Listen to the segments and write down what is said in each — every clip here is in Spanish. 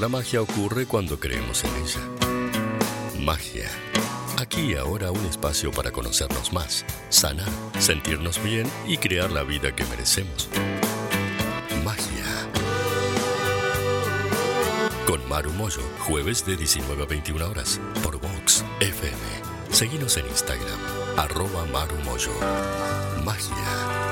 La magia ocurre cuando creemos en ella. Magia. Aquí y ahora un espacio para conocernos más, sanar, sentirnos bien y crear la vida que merecemos. Magia. Con Maru Moyo, jueves de 19 a 21 horas, por Vox FM. Seguimos en Instagram, arroba Maru. Magia.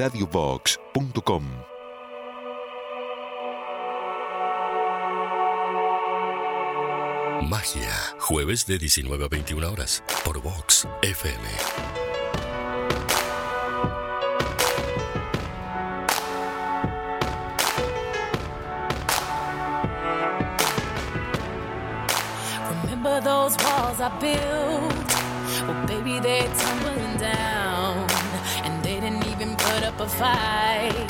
www.fmradiobox.com. Magia, jueves de 19 a 21 horas, por Vox FM. Remember those walls I built? Well, baby, they're tumbling down. Up a fight.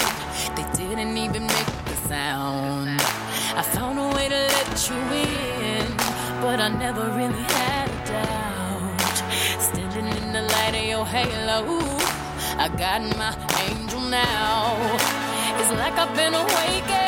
They didn't even make a sound. I found a way to let you in, but I never really had a doubt. Standing in the light of your halo, I got my angel now. It's like I've been awakened.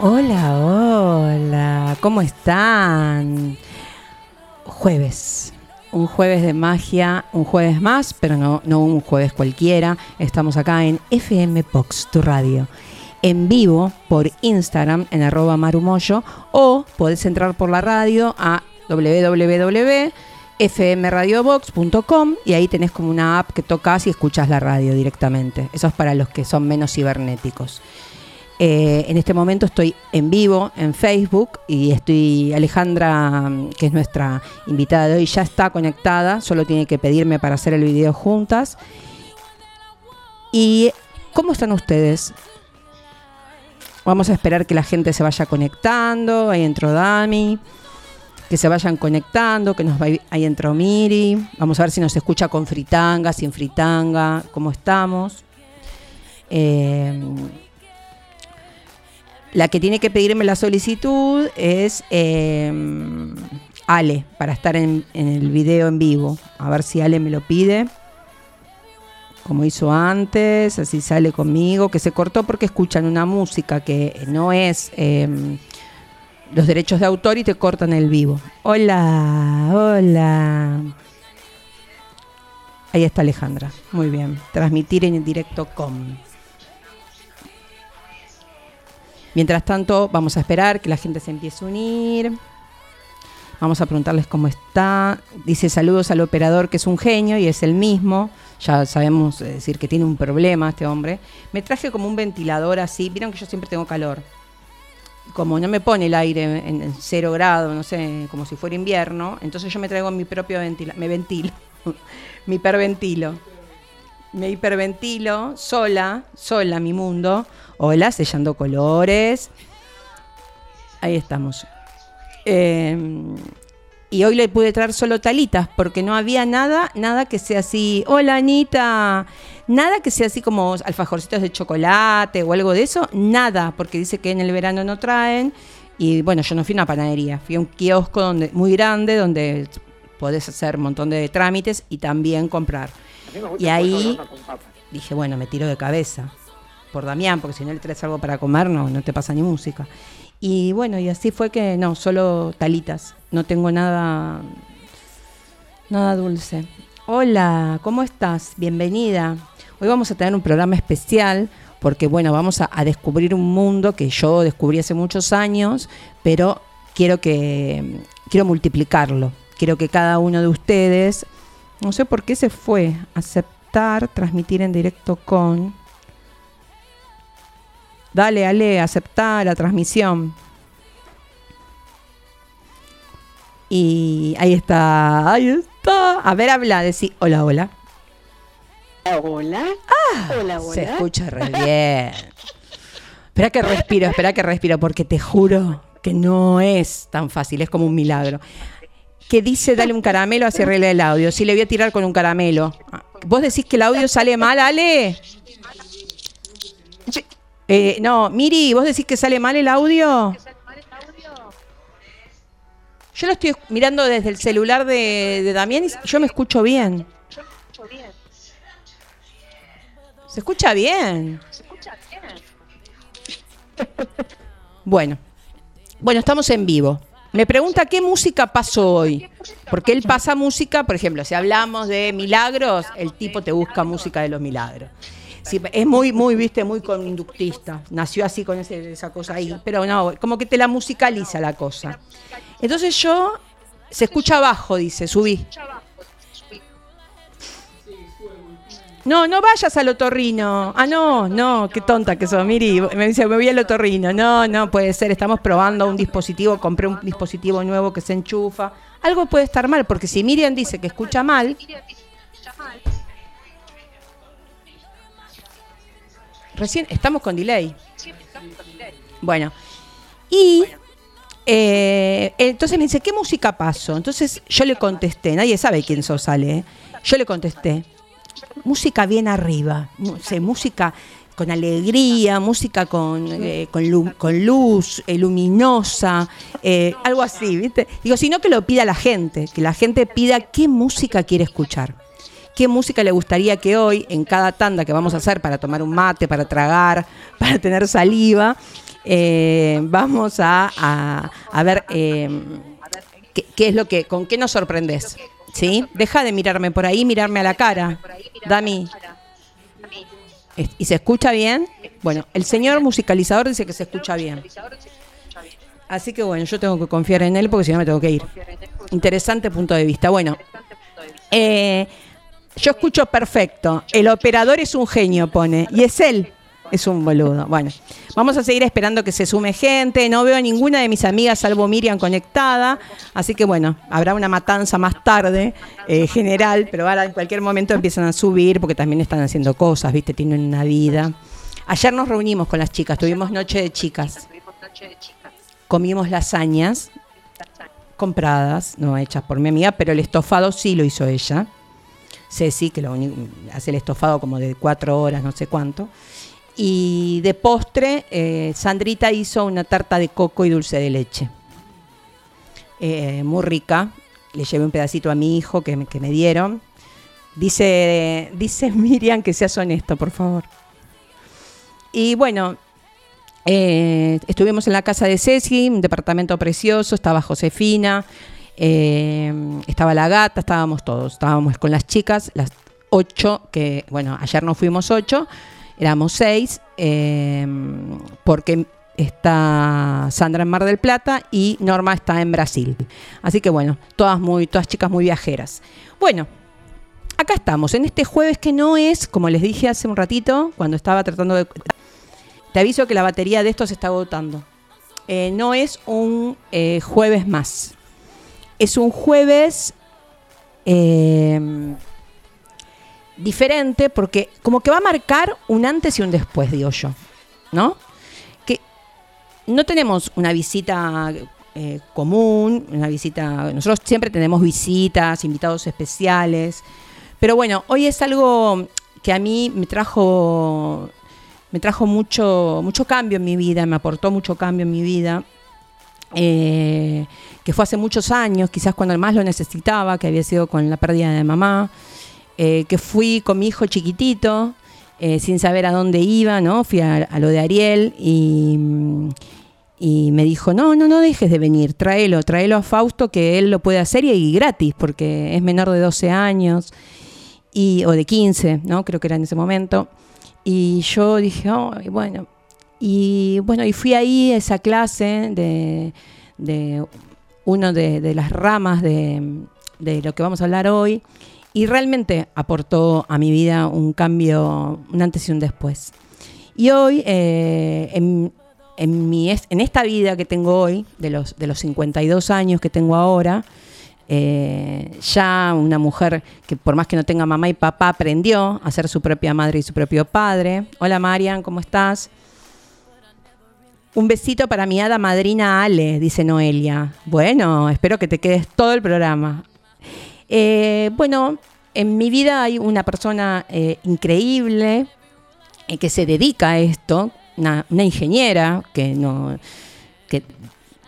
Hola, hola, ¿cómo están? Jueves, un jueves de magia, un jueves más, pero no, no un jueves cualquiera. Estamos acá en FM Box, tu radio. En vivo por Instagram en arroba marumoyo o podés entrar por la radio a www fmradiobox.com y ahí tenés como una app que tocas y escuchas la radio directamente. Eso es para los que son menos cibernéticos. Eh, en este momento estoy en vivo en Facebook y estoy, Alejandra, que es nuestra invitada de hoy, ya está conectada, solo tiene que pedirme para hacer el video juntas. ¿Y cómo están ustedes? Vamos a esperar que la gente se vaya conectando, ahí entró Dami, que se vayan conectando, que nos vaya, ahí entró Miri, vamos a ver si nos escucha con fritanga, sin fritanga, cómo estamos. Eh, la que tiene que pedirme la solicitud es eh, Ale, para estar en, el video en vivo. A ver si Ale me lo pide. Como hizo antes, así sale conmigo, que se cortó porque escuchan una música que no es em, los derechos de autor y te cortan el vivo. Hola, hola. Ahí está Alejandra. Muy bien. Transmitir en directo con. Mientras tanto, vamos a esperar que la gente se empiece a unir. Vamos a preguntarles cómo está. Dice saludos al operador que es un genio y es el mismo. Ya sabemos eh, decir que tiene un problema este hombre. Me traje como un ventilador así. Vieron que yo siempre tengo calor. Como no me pone el aire en, cero grado, no sé, como si fuera invierno, entonces yo me traigo mi propio ventilador. Me ventilo. me hiperventilo. Me hiperventilo sola, sola mi mundo Hola, sellando colores. Ahí estamos. Em, y hoy le pude traer solo talitas porque no había nada, nada que sea así. Hola Anita, nada que sea así como alfajorcitos de chocolate o algo de eso, nada, porque dice que en el verano no traen. Y bueno, yo no fui a una panadería, fui a un kiosco donde, muy grande donde podés hacer un montón de trámites y también comprar. Y ahí dije, bueno, me tiro de cabeza Damián, porque si no le traes algo para comer, no, no te pasa ni música. Y bueno, y así fue que no, solo talitas, no tengo nada, nada dulce. Hola, ¿cómo estás? Bienvenida. Hoy vamos a tener un programa especial porque bueno, vamos a, a descubrir un mundo que yo descubrí hace muchos años, pero quiero que quiero multiplicarlo. Quiero que cada uno de ustedes, no sé por qué se fue, aceptar, transmitir en directo con Dale, Ale, aceptar la transmisión. Y ahí está, ahí está. A ver, habla, decir hola, hola. Hola. Ah, hola, hola. Se escucha re bien. espera que respiro, espera que respiro, porque te juro que no es tan fácil, es como un milagro. Que dice, dale un caramelo, así arregla el audio. Si le voy a tirar con un caramelo. ¿Vos decís que el audio sale mal, Ale? Eh, no, Miri, ¿vos decís que sale mal el audio? Yo lo estoy mirando desde el celular de, Damián y yo me escucho bien. Se escucha bien. Bueno, bueno, estamos en vivo. Me pregunta qué música pasó hoy. Porque él pasa música, por ejemplo, si hablamos de milagros, el tipo te busca música de los milagros es muy, muy, viste, muy conductista. Nació así con esa cosa ahí. Pero no, como que te la musicaliza la cosa. Entonces yo, se escucha abajo, dice, subí. No, no vayas al otorrino. Ah, no, no, qué tonta que sos, Miri. Me dice, me voy al otorrino. No, no puede ser. Estamos probando un dispositivo, compré un dispositivo nuevo que se enchufa. Algo puede estar mal, porque si Miriam dice que escucha mal, Recién estamos con delay. Bueno, y eh, entonces me dice, ¿qué música pasó? Entonces yo le contesté, nadie sabe quién sos, sale. ¿eh? Yo le contesté, música bien arriba, música con alegría, música con, eh, con, luz, luminosa, algo así, ¿viste? Digo, sino que lo pida la gente, que la gente pida qué música quiere escuchar qué música le gustaría que hoy, en cada tanda que vamos a hacer para tomar un mate, para tragar, para tener saliva, eh, vamos a, ver eh, qué, es lo que, con qué nos sorprendes. ¿Sí? Deja de mirarme por ahí, mirarme a la cara. Dami. ¿Y se escucha bien? Bueno, el señor musicalizador dice que se escucha bien. Así que bueno, yo tengo que confiar en él porque si no me tengo que ir. Interesante punto de vista. Bueno, eh, yo escucho perfecto. El operador es un genio, pone. Y es él. Es un boludo. Bueno, vamos a seguir esperando que se sume gente. No veo a ninguna de mis amigas, salvo Miriam, conectada. Así que bueno, habrá una matanza más tarde, eh, general, pero ahora en cualquier momento empiezan a subir porque también están haciendo cosas, ¿viste? Tienen una vida. Ayer nos reunimos con las chicas, tuvimos noche de chicas. Comimos lasañas compradas, no hechas por mi amiga, pero el estofado sí lo hizo ella. Ceci, que lo hace el estofado como de cuatro horas, no sé cuánto. Y de postre, eh, Sandrita hizo una tarta de coco y dulce de leche. Eh, muy rica. Le llevé un pedacito a mi hijo que me, que me dieron. Dice, dice Miriam que seas honesto, por favor. Y bueno, eh, estuvimos en la casa de Ceci, un departamento precioso, estaba Josefina, estaba la gata, estábamos todos, estábamos con las chicas, las ocho, que bueno, ayer nos fuimos ocho, éramos seis, em, porque está Sandra en Mar del Plata y Norma está en Brasil. Así que bueno, todas muy, todas chicas muy viajeras. Bueno, acá estamos, en este jueves que no es, como les dije hace un ratito, cuando estaba tratando de. Te aviso que la batería de esto se está agotando. Eh, no es un eh, jueves más. Es un jueves. Eh, diferente porque como que va a marcar un antes y un después, digo yo, ¿no? Que no tenemos una visita eh, común, una visita, nosotros siempre tenemos visitas, invitados especiales, pero bueno, hoy es algo que a mí me trajo me trajo mucho mucho cambio en mi vida, me aportó mucho cambio en mi vida. Eh, que fue hace muchos años, quizás cuando más lo necesitaba, que había sido con la pérdida de mamá. Eh, que fui con mi hijo chiquitito, eh, sin saber a dónde iba, ¿no? Fui a, lo de Ariel y, me dijo, no, no, no dejes de venir, tráelo, tráelo a Fausto que él lo puede hacer y, gratis, porque es menor de 12 años y, o de 15, ¿no? Creo que era en ese momento. Y yo dije, oh, bueno, y bueno, y fui ahí a esa clase de, de uno de, de, las ramas de, de lo que vamos a hablar hoy y realmente aportó a mi vida un cambio, un antes y un después. Y hoy, eh, en, mi, en esta vida que tengo hoy, de los, de los 52 años que tengo ahora, eh, ya una mujer que por más que no tenga mamá y papá, aprendió a ser su propia madre y su propio padre. Hola Marian, ¿cómo estás? Un besito para mi hada madrina Ale, dice Noelia. Bueno, espero que te quedes todo el programa. Eh, bueno, en mi vida hay una persona eh, increíble eh, que se dedica a esto, una, ingeniera que no que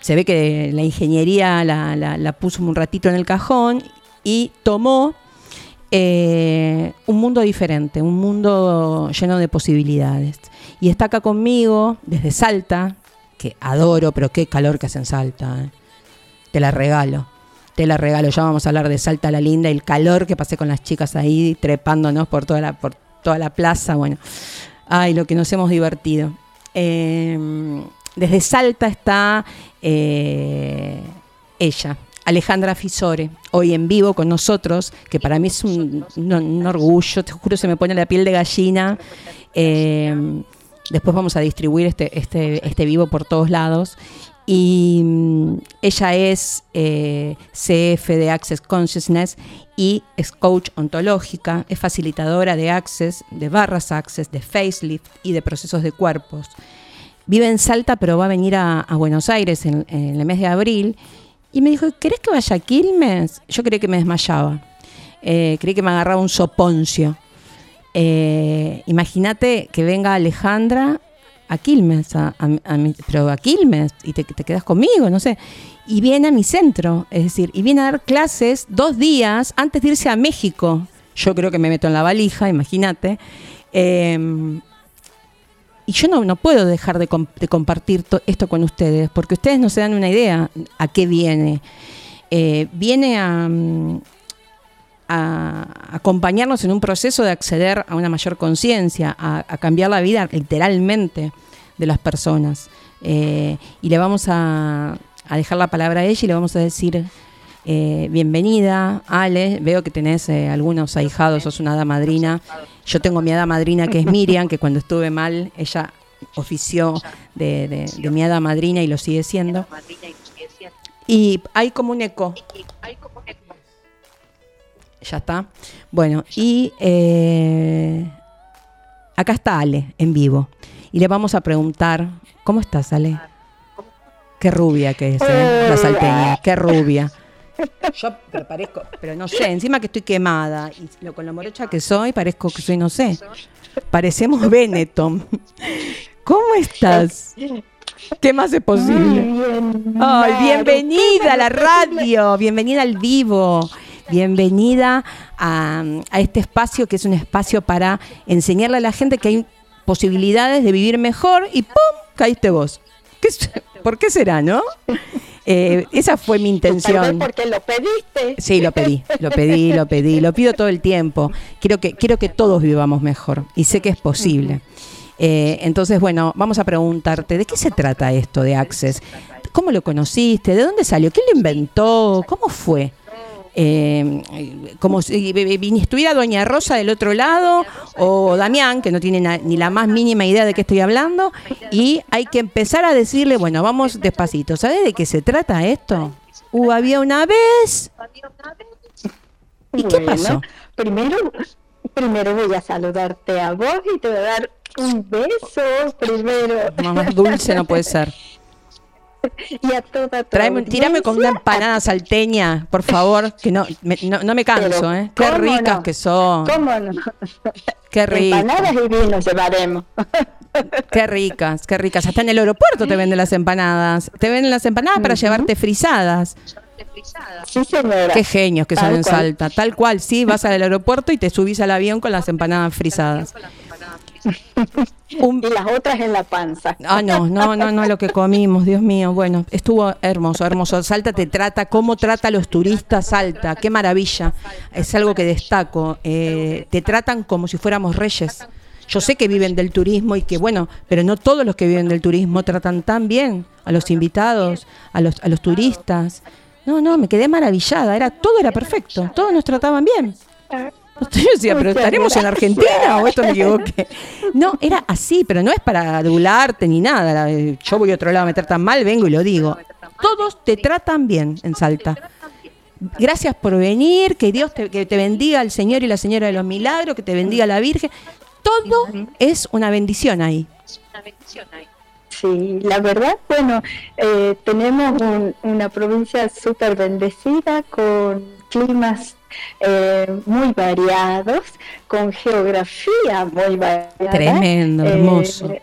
se ve que la ingeniería la, puso un ratito en el cajón y tomó un mundo diferente, un mundo lleno de posibilidades. Y está acá conmigo desde Salta, que adoro, pero qué calor que hace en Salta. Te la regalo te la regalo. Ya vamos a hablar de Salta la Linda, el calor que pasé con las chicas ahí, trepándonos por toda la, por toda la plaza. Bueno, ay, lo que nos hemos divertido. Em, desde Salta está eh, ella, Alejandra Fisore, hoy en vivo con nosotros, que para mí es un, orgullo, te juro, se me pone la piel de gallina. Después vamos a distribuir este, este, este vivo por todos lados. Y mm, ella es eh, CF de Access Consciousness y es coach ontológica, es facilitadora de Access, de barras Access, de facelift y de procesos de cuerpos. Vive en Salta, pero va a venir a, Buenos Aires en, el mes de abril. Y me dijo, ¿querés que vaya a Quilmes? Yo creí que me desmayaba. Eh, creí que me agarraba un soponcio. Eh, imagínate que venga Alejandra a Quilmes, a, pero a Quilmes, y te, quedas conmigo, no sé. Y viene a mi centro, es decir, y viene a dar clases dos días antes de irse a México. Yo creo que me meto en la valija, imagínate. Em, y yo no, no puedo dejar de, compartir esto con ustedes, porque ustedes no se dan una idea a qué viene. Eh, viene a, a, acompañarnos en un proceso de acceder a una mayor conciencia, a cambiar la vida literalmente de las personas. Eh, y le vamos a, dejar la palabra a ella y le vamos a decir eh, bienvenida, Ale. Veo que tenés eh, algunos ahijados, sos una hada madrina. Yo tengo mi hada madrina que es Miriam, que cuando estuve mal, ella ofició de, de, mi hada madrina y lo sigue siendo. Y hay como un eco. Ya está. Bueno, y eh, acá está Ale en vivo. Y le vamos a preguntar, ¿cómo estás, Ale? Qué rubia que es, la salteña, qué rubia. Yo pero parezco, pero no sé, encima que estoy quemada y lo, con lo morocha que soy, parezco que soy, no sé. Parecemos Benetton. ¿Cómo estás? ¿Qué más es posible? Ay, bienvenida a la radio, bienvenida al vivo, bienvenida a, a este espacio que es un espacio para enseñarle a la gente que hay posibilidades de vivir mejor y ¡pum! caíste vos. ¿Qué, ¿Por qué será, no? Eh, esa fue mi intención. porque lo pediste. Sí, lo pedí, lo pedí, lo pedí, lo pido todo el tiempo. Quiero que, quiero que todos vivamos mejor y sé que es posible. Eh, entonces, bueno, vamos a preguntarte, ¿de qué se trata esto de Access? ¿Cómo lo conociste? ¿De dónde salió? ¿Quién lo inventó? ¿Cómo fue? Eh, como si estuviera Doña Rosa del otro lado o Damián, que no tiene ni la más mínima idea de qué estoy hablando, y hay que empezar a decirle, bueno, vamos despacito, ¿sabes de qué se trata esto? Uh, había una vez. ¿Y qué pasó? Primero, primero voy a saludarte a vos y te voy a dar un beso primero. Más dulce no puede ser. y a toda Traeme, tírame con una empanada salteña, por favor, que no me, no, me canso, ¿eh? Qué ricas que son. ¿Cómo no? Qué ricas. Empanadas y vino llevaremos. Qué ricas, qué ricas. Hasta en el aeropuerto te venden las empanadas. Te venden las empanadas para llevarte frisadas. Sí, señora. Qué genios que son en Salta. Tal cual, sí, vas al aeropuerto y te subís al avión con las empanadas frisadas. Y las otras en la panza. Ah, no, no, no, no, lo que comimos, Dios mío. Bueno, estuvo hermoso, hermoso. Salta te trata, cómo trata a los turistas Salta, qué maravilla. Es algo que destaco. Eh, te tratan como si fuéramos reyes. Yo sé que viven del turismo y que, bueno, pero no todos los que viven del turismo tratan tan bien a los invitados, a los, a los turistas. No, no, me quedé maravillada. Era, todo era perfecto, todos nos trataban bien. Yo decía, pero ¿estaremos en Argentina o esto me equivoqué? No, era así, pero no es para adularte ni nada. Yo voy a otro lado a meter tan mal, vengo y lo digo. Todos te tratan bien en Salta. Gracias por venir, que Dios te, que te bendiga el Señor y la Señora de los Milagros, que te bendiga la Virgen. Todo es una bendición ahí. Sí, la verdad, bueno, eh, tenemos una provincia súper bendecida con climas eh, muy variados, con geografía muy variada. Tremendo, eh, hermoso.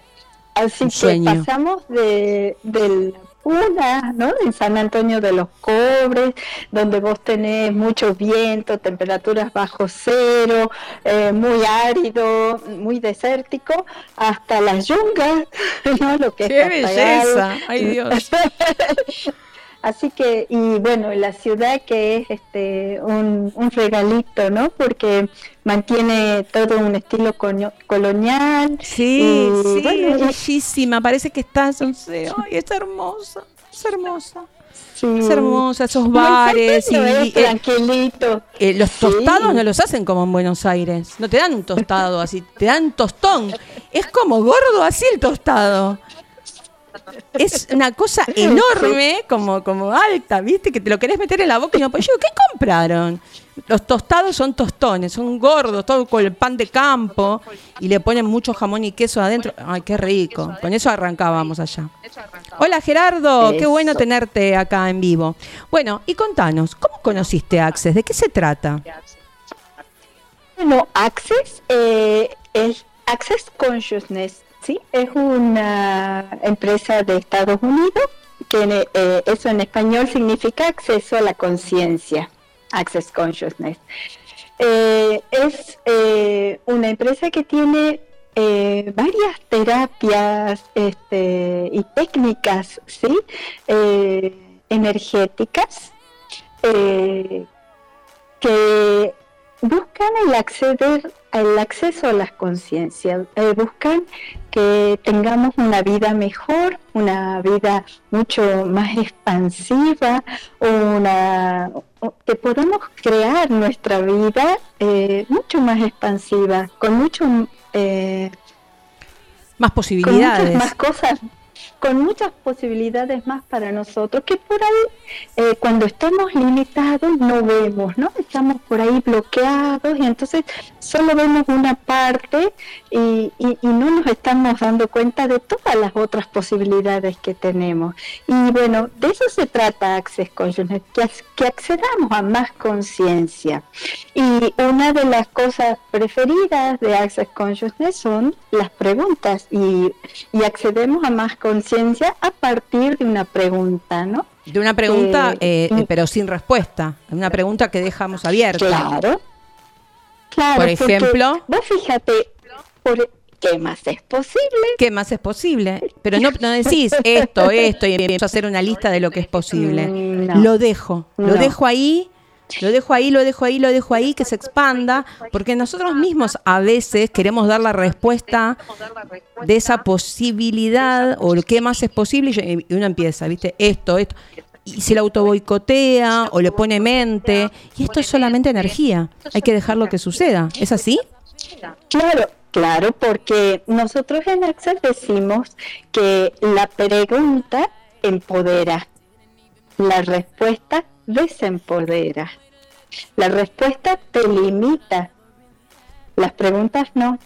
así que pasamos de, del una, ¿no? En San Antonio de los Cobres, donde vos tenés mucho viento, temperaturas bajo cero, eh, muy árido, muy desértico, hasta las yungas, ¿no? Lo que ¡Qué belleza! ¡Ay, Dios! Así que, y bueno, la ciudad que es este un, regalito, ¿no? Porque mantiene todo un estilo colonial. Sí, sí, es bellísima. Parece que estás, no sé, ay, es hermosa, es hermosa. Es hermosa, esos bares. y, tranquilito. Eh, los tostados no los hacen como en Buenos Aires. No te dan un tostado así, te dan tostón. Es como gordo así el tostado es una cosa enorme, como, como alta, ¿viste? Que te lo querés meter en la boca y no pues yo, ¿qué compraron? Los tostados son tostones, son gordos, todo con el pan de campo y le ponen mucho jamón y queso adentro. Ay, qué rico. Con eso arrancábamos allá. Hola Gerardo, qué bueno tenerte acá en vivo. Bueno, y contanos, ¿cómo conociste Access? ¿De qué se trata? Bueno, Access eh, es Access Consciousness ¿sí? Es una empresa de Estados Unidos, que eh, eso en español significa acceso a la conciencia, Access Consciousness. Eh, es eh, una empresa que tiene varias terapias este, y técnicas ¿sí? energéticas que buscan el acceder el acceso a las conciencias, eh, buscan que tengamos una vida mejor, una vida mucho más expansiva, una que podamos crear nuestra vida eh, mucho más expansiva, con mucho eh, más posibilidades, más cosas con muchas posibilidades más para nosotros que por ahí eh, cuando estamos limitados no vemos, ¿no? Estamos por ahí bloqueados y entonces solo vemos una parte y, no nos estamos dando cuenta de todas las otras posibilidades que tenemos. Y bueno, de eso se trata Access Consciousness, que, accedamos a más conciencia. Y una de las cosas preferidas de Access Consciousness son las preguntas y, y accedemos a más conciencia a partir de una pregunta, ¿no? De una pregunta, eh, eh, pero sin respuesta. Una pregunta que dejamos abierta. Claro. Claro. Por ejemplo. Vos fíjate, por, ¿qué más es posible? ¿Qué más es posible? Pero no, no decís esto, esto, y empiezo a hacer una lista de lo que es posible. Mm, lo dejo. Lo dejo ahí lo dejo ahí, lo dejo ahí, lo dejo ahí, que se expanda, porque nosotros mismos a veces queremos dar la respuesta de esa posibilidad o lo que más es posible y uno empieza, ¿viste? Esto, esto. Y si la auto boicotea o le pone mente, y esto es solamente energía, hay que dejarlo que suceda. ¿Es así? Claro, claro, porque nosotros en Access decimos que la pregunta empodera, la respuesta desempodera. La respuesta te limita. Las preguntas no.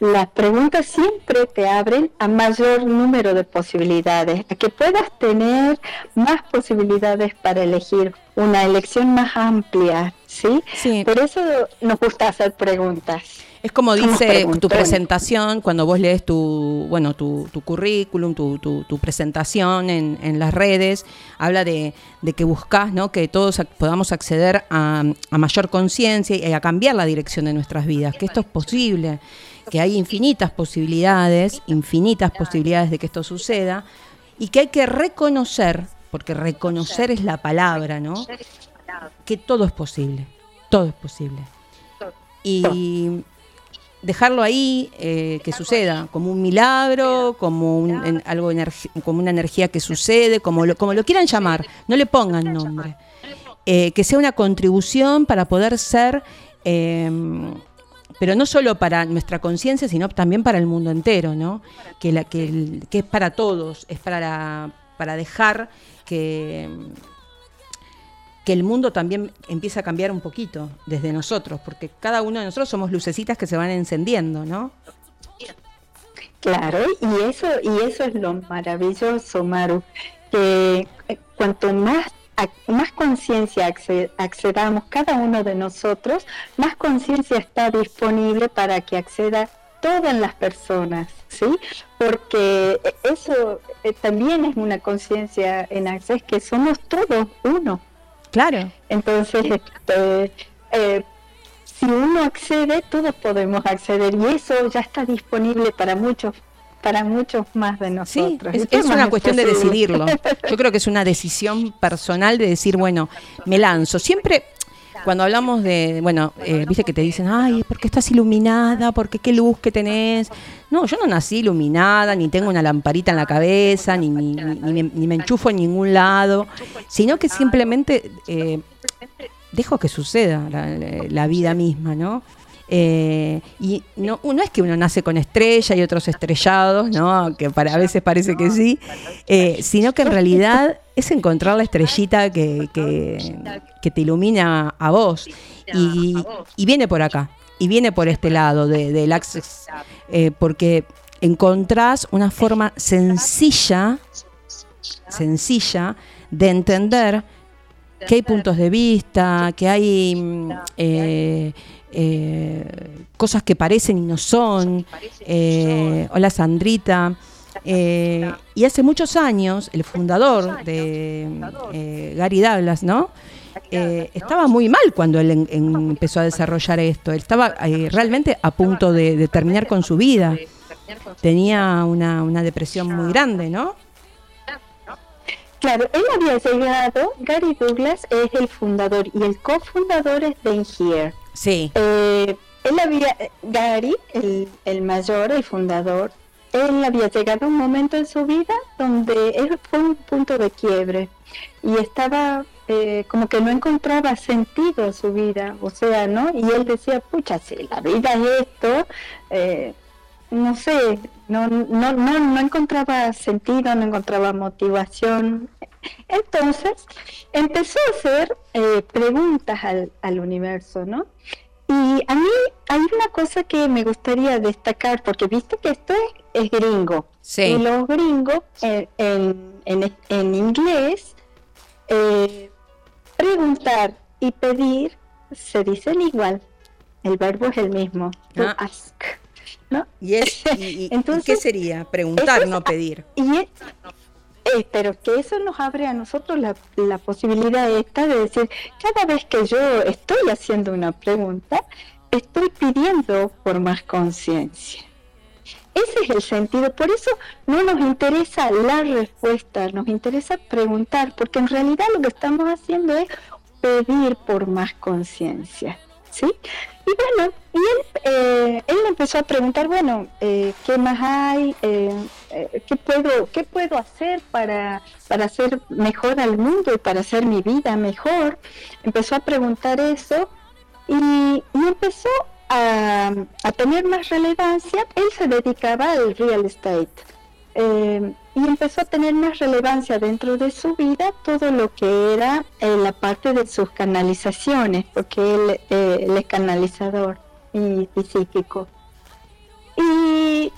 Las preguntas siempre te abren a mayor número de posibilidades, a que puedas tener más posibilidades para elegir una elección más amplia, ¿sí? sí. Por eso nos gusta hacer preguntas. Es como dice tu presentación, cuando vos lees tu, bueno, tu, tu currículum, tu, tu, presentación en, en, las redes, habla de, de, que buscas ¿no? que todos podamos acceder a, a mayor conciencia y a cambiar la dirección de nuestras vidas, que esto es posible, que hay infinitas posibilidades, infinitas posibilidades de que esto suceda, y que hay que reconocer, porque reconocer es la palabra, ¿no? Que todo es posible, todo es posible. Y dejarlo ahí, eh, que suceda, como un milagro, como un, algo como una energía que sucede, como lo, como lo quieran llamar, no le pongan nombre. Eh, que sea una contribución para poder ser, em, pero no solo para nuestra conciencia, sino también para el mundo entero, ¿no? Que, la, que, que es para todos, es para, para dejar que que el mundo también empieza a cambiar un poquito desde nosotros, porque cada uno de nosotros somos lucecitas que se van encendiendo, ¿no? Claro, y eso, y eso es lo maravilloso, Maru, que eh, cuanto más más conciencia accedamos cada uno de nosotros, más conciencia está disponible para que acceda todas las personas, ¿sí? Porque eso eh, también es una conciencia en Access que somos todos uno. Claro. Entonces, este, eh, si uno accede, todos podemos acceder y eso ya está disponible para muchos para muchos más de nosotros. Sí, es, una cuestión de decidirlo. Yo creo que es una decisión personal de decir, bueno, me lanzo. Siempre cuando hablamos de, bueno, eh, viste que te dicen, ay, ¿por qué estás iluminada? ¿Por qué qué luz que tenés? No, yo no nací iluminada, ni tengo una lamparita en la cabeza, ni, ni, ni, me, enchufo en ningún lado, sino que simplemente eh, dejo que suceda la vida misma, ¿no? Eh, y no, uno es que uno nace con estrella y otros estrellados, ¿no? que para, a veces parece que sí, eh, sino que en realidad es encontrar la estrellita que, que, te ilumina a vos. Y, viene por acá, y viene por este lado del access, eh, porque encontrás una forma sencilla, sencilla de entender que hay puntos de vista, que hay mm, eh, eh, cosas que parecen y no son. Eh, hola Sandrita. y hace muchos años, el fundador de Gary Douglas, ¿no? estaba muy mal cuando él empezó a desarrollar esto. Él estaba realmente a punto de, terminar con su vida. Tenía una, una depresión muy grande, ¿no? Claro, él había llegado, Gary Douglas es el fundador y el cofundador es Ben Here. Sí. Eh, él había, Gary, el, el mayor, el fundador, él había llegado a un momento en su vida donde él fue un punto de quiebre y estaba eh, como que no encontraba sentido a su vida, o sea, ¿no? Y él decía, pucha, si la vida es esto, eh, no sé, no, no, no, no encontraba sentido, no encontraba motivación. Entonces empezó a hacer eh, preguntas al, al universo, ¿no? Y a mí hay una cosa que me gustaría destacar, porque viste que esto es, es gringo. Sí. Y los gringos en, en, en inglés, eh, preguntar y pedir se dicen igual. El verbo es el mismo. To Ah. ask. ¿no? ¿Y, y- Entonces, qué sería? Preguntar, es- no pedir. Y es- eh, pero que eso nos abre a nosotros la, posibilidad esta de decir, cada vez que yo estoy haciendo una pregunta, estoy pidiendo por más conciencia. Ese es el sentido, por eso no nos interesa la respuesta, nos interesa preguntar, porque en realidad lo que estamos haciendo es pedir por más conciencia. ¿Sí? Y bueno, y él, eh, él empezó a preguntar, bueno, eh, ¿qué más hay? Eh, eh, ¿qué, puedo, ¿Qué puedo hacer para, para hacer mejor al mundo y para hacer mi vida mejor? Empezó a preguntar eso y, empezó a, a tener más relevancia. Él se dedicaba al real estate. eh, y empezó a tener más relevancia dentro de su vida todo lo que era eh, la parte de sus canalizaciones, porque él, es canalizador y psíquico. Y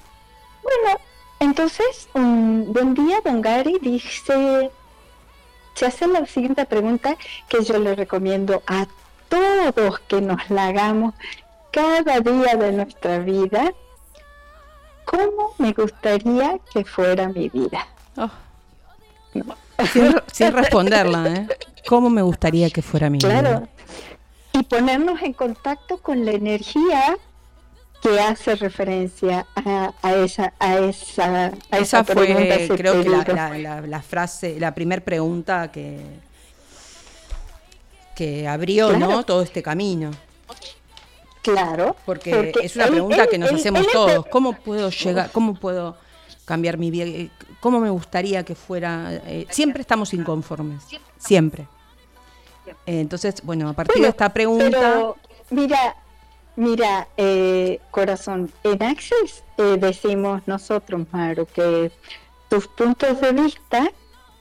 bueno, entonces un buen día Don Gary dice, se hace la siguiente pregunta que yo le recomiendo a todos que nos la hagamos cada día de nuestra vida. ¿Cómo me gustaría que fuera mi vida? Oh. Sin, sin responderla, ¿eh? ¿Cómo me gustaría que fuera mi vida? Claro. Y ponernos en contacto con la energía que hace referencia a, a esa a esa a Esa pregunta, fue, ese creo que la, la- la- la frase, la primer pregunta que, que abrió, ¿no? Todo este camino. Claro, Porque, es una él- pregunta él- que nos él- hacemos él todos. ¿Cómo puedo llegar? ¿Cómo puedo cambiar mi vida? ¿Cómo me gustaría que fuera? Eh, siempre estamos inconformes. Siempre. Eh, entonces, bueno, a partir de esta pregunta. Pero mira, mira, eh, corazón, en Access eh, decimos nosotros, Maru, que tus puntos de vista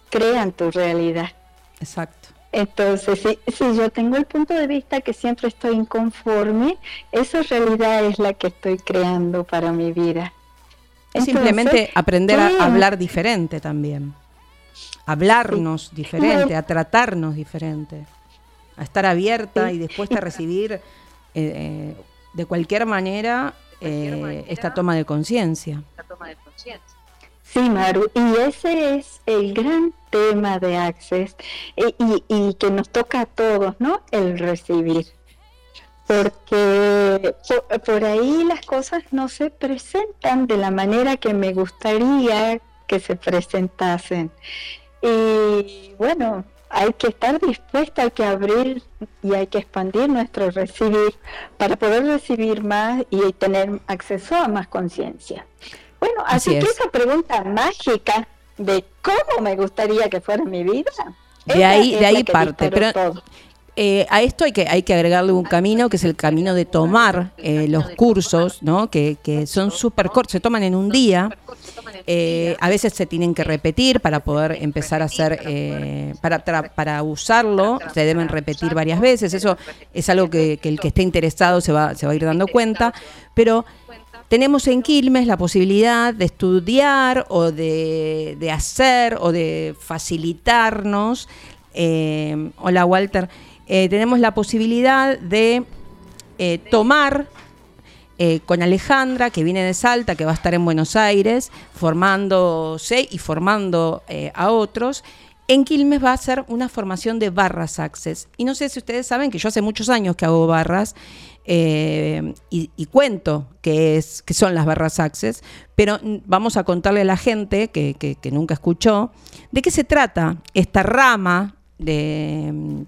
crean tu realidad. Exacto. Entonces, si, si yo tengo el punto de vista que siempre estoy inconforme, esa realidad es la que estoy creando para mi vida. Es Entonces, simplemente aprender a hablar diferente también. Hablarnos diferente, a tratarnos diferente. A estar abierta Sí. y dispuesta a recibir eh, eh, de cualquier manera eh, esta toma de conciencia. Sí, Maru, y ese es el gran tema de Access y, y que nos toca a todos, ¿no? El recibir. Porque por, por ahí las cosas no se presentan de la manera que me gustaría que se presentasen. Y bueno, hay que estar dispuesta, hay que abrir y hay que expandir nuestro recibir para poder recibir más y tener acceso a más conciencia. Bueno, así, Así que es. esa pregunta mágica de cómo me gustaría que fuera mi vida. De ahí- de ahí parte, pero- todo. Eh, a esto hay que, hay que agregarle un camino que es el camino de tomar eh, los cursos, ¿no? que, que son súper cortos, se toman en un día. Eh, a veces se tienen que repetir para poder empezar a hacer, para, tra- para usarlo, se deben repetir varias veces. Eso es algo que, el que esté interesado se va, se va a ir dando cuenta. Pero tenemos en Quilmes la posibilidad de estudiar o de, de hacer o de facilitarnos. hola Walter, Eh, tenemos la posibilidad de eh, tomar eh, con Alejandra, que viene de Salta, que va a estar en Buenos Aires, formándose y formando a otros. En Quilmes va a ser una formación de barras Access. Y no sé si ustedes saben que yo hace muchos años que hago barras y, cuento qué es, qué son las barras Access, pero vamos a contarle a la gente que, que- que nunca escuchó de qué se trata esta rama de,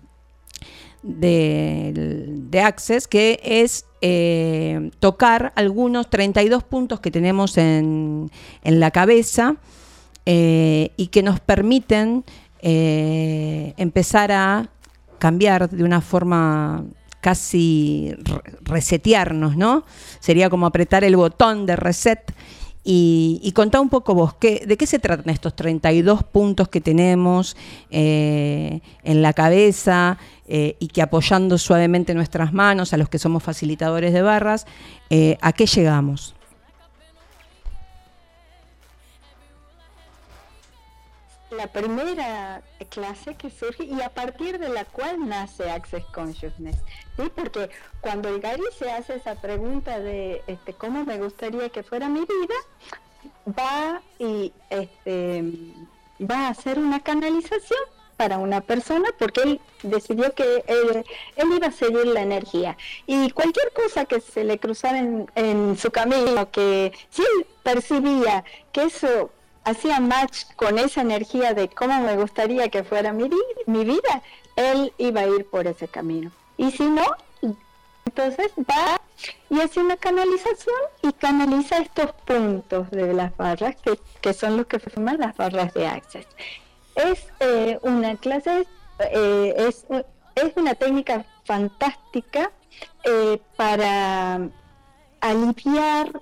mm, de, Access, que es eh, tocar algunos 32 puntos que tenemos en, la cabeza eh, y que nos permiten eh, empezar a cambiar de una forma casi resetearnos, ¿no? Sería como apretar el botón de reset y, y, contá un poco vos, ¿de qué se tratan estos 32 puntos que tenemos en la cabeza? Eh, y que apoyando suavemente nuestras manos a los que somos facilitadores de barras, eh, ¿a qué llegamos? La primera clase que surge y a partir de la cual nace Access Consciousness, ¿sí? porque cuando el Gary se hace esa pregunta de este, cómo me gustaría que fuera mi vida, va y este, va a hacer una canalización para una persona porque él decidió que él, iba a seguir la energía. Y cualquier cosa que se le cruzara en, su camino, que si él percibía que eso hacía match con esa energía de cómo me gustaría que fuera mi, mi vida, él iba a ir por ese camino. Y si no, entonces va y hace una canalización y canaliza estos puntos de las barras que, que son los que forman las barras de Access. Es eh, una clase, eh, es, es, una técnica fantástica eh, para aliviar,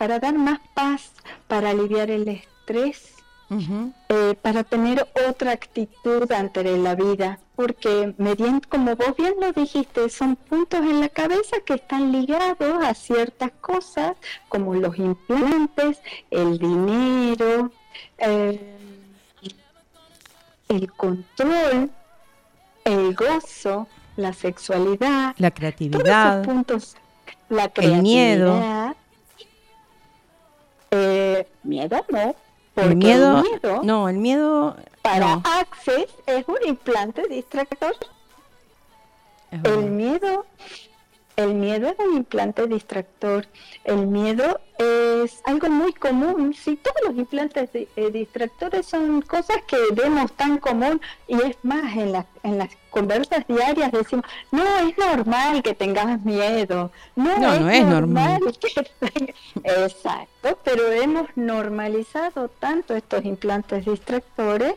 para dar más paz, para aliviar el estrés, para tener otra actitud ante la vida, porque mediante, como vos bien lo dijiste, son puntos en la cabeza que están ligados a ciertas cosas, como los implantes, el dinero, eh, el control, el gozo, la sexualidad, la creatividad, puntos, la el miedo. Eh, miedo no. El miedo, no, el miedo para Access es un implante distractor. El miedo el miedo es un implante distractor. El miedo es algo muy común. Sí, todos los implantes eh, distractores son cosas que vemos tan común y es más, en, en las conversas diarias decimos, no es normal que tengas miedo. No, no es, normal. Exacto, pero hemos normalizado tanto estos implantes distractores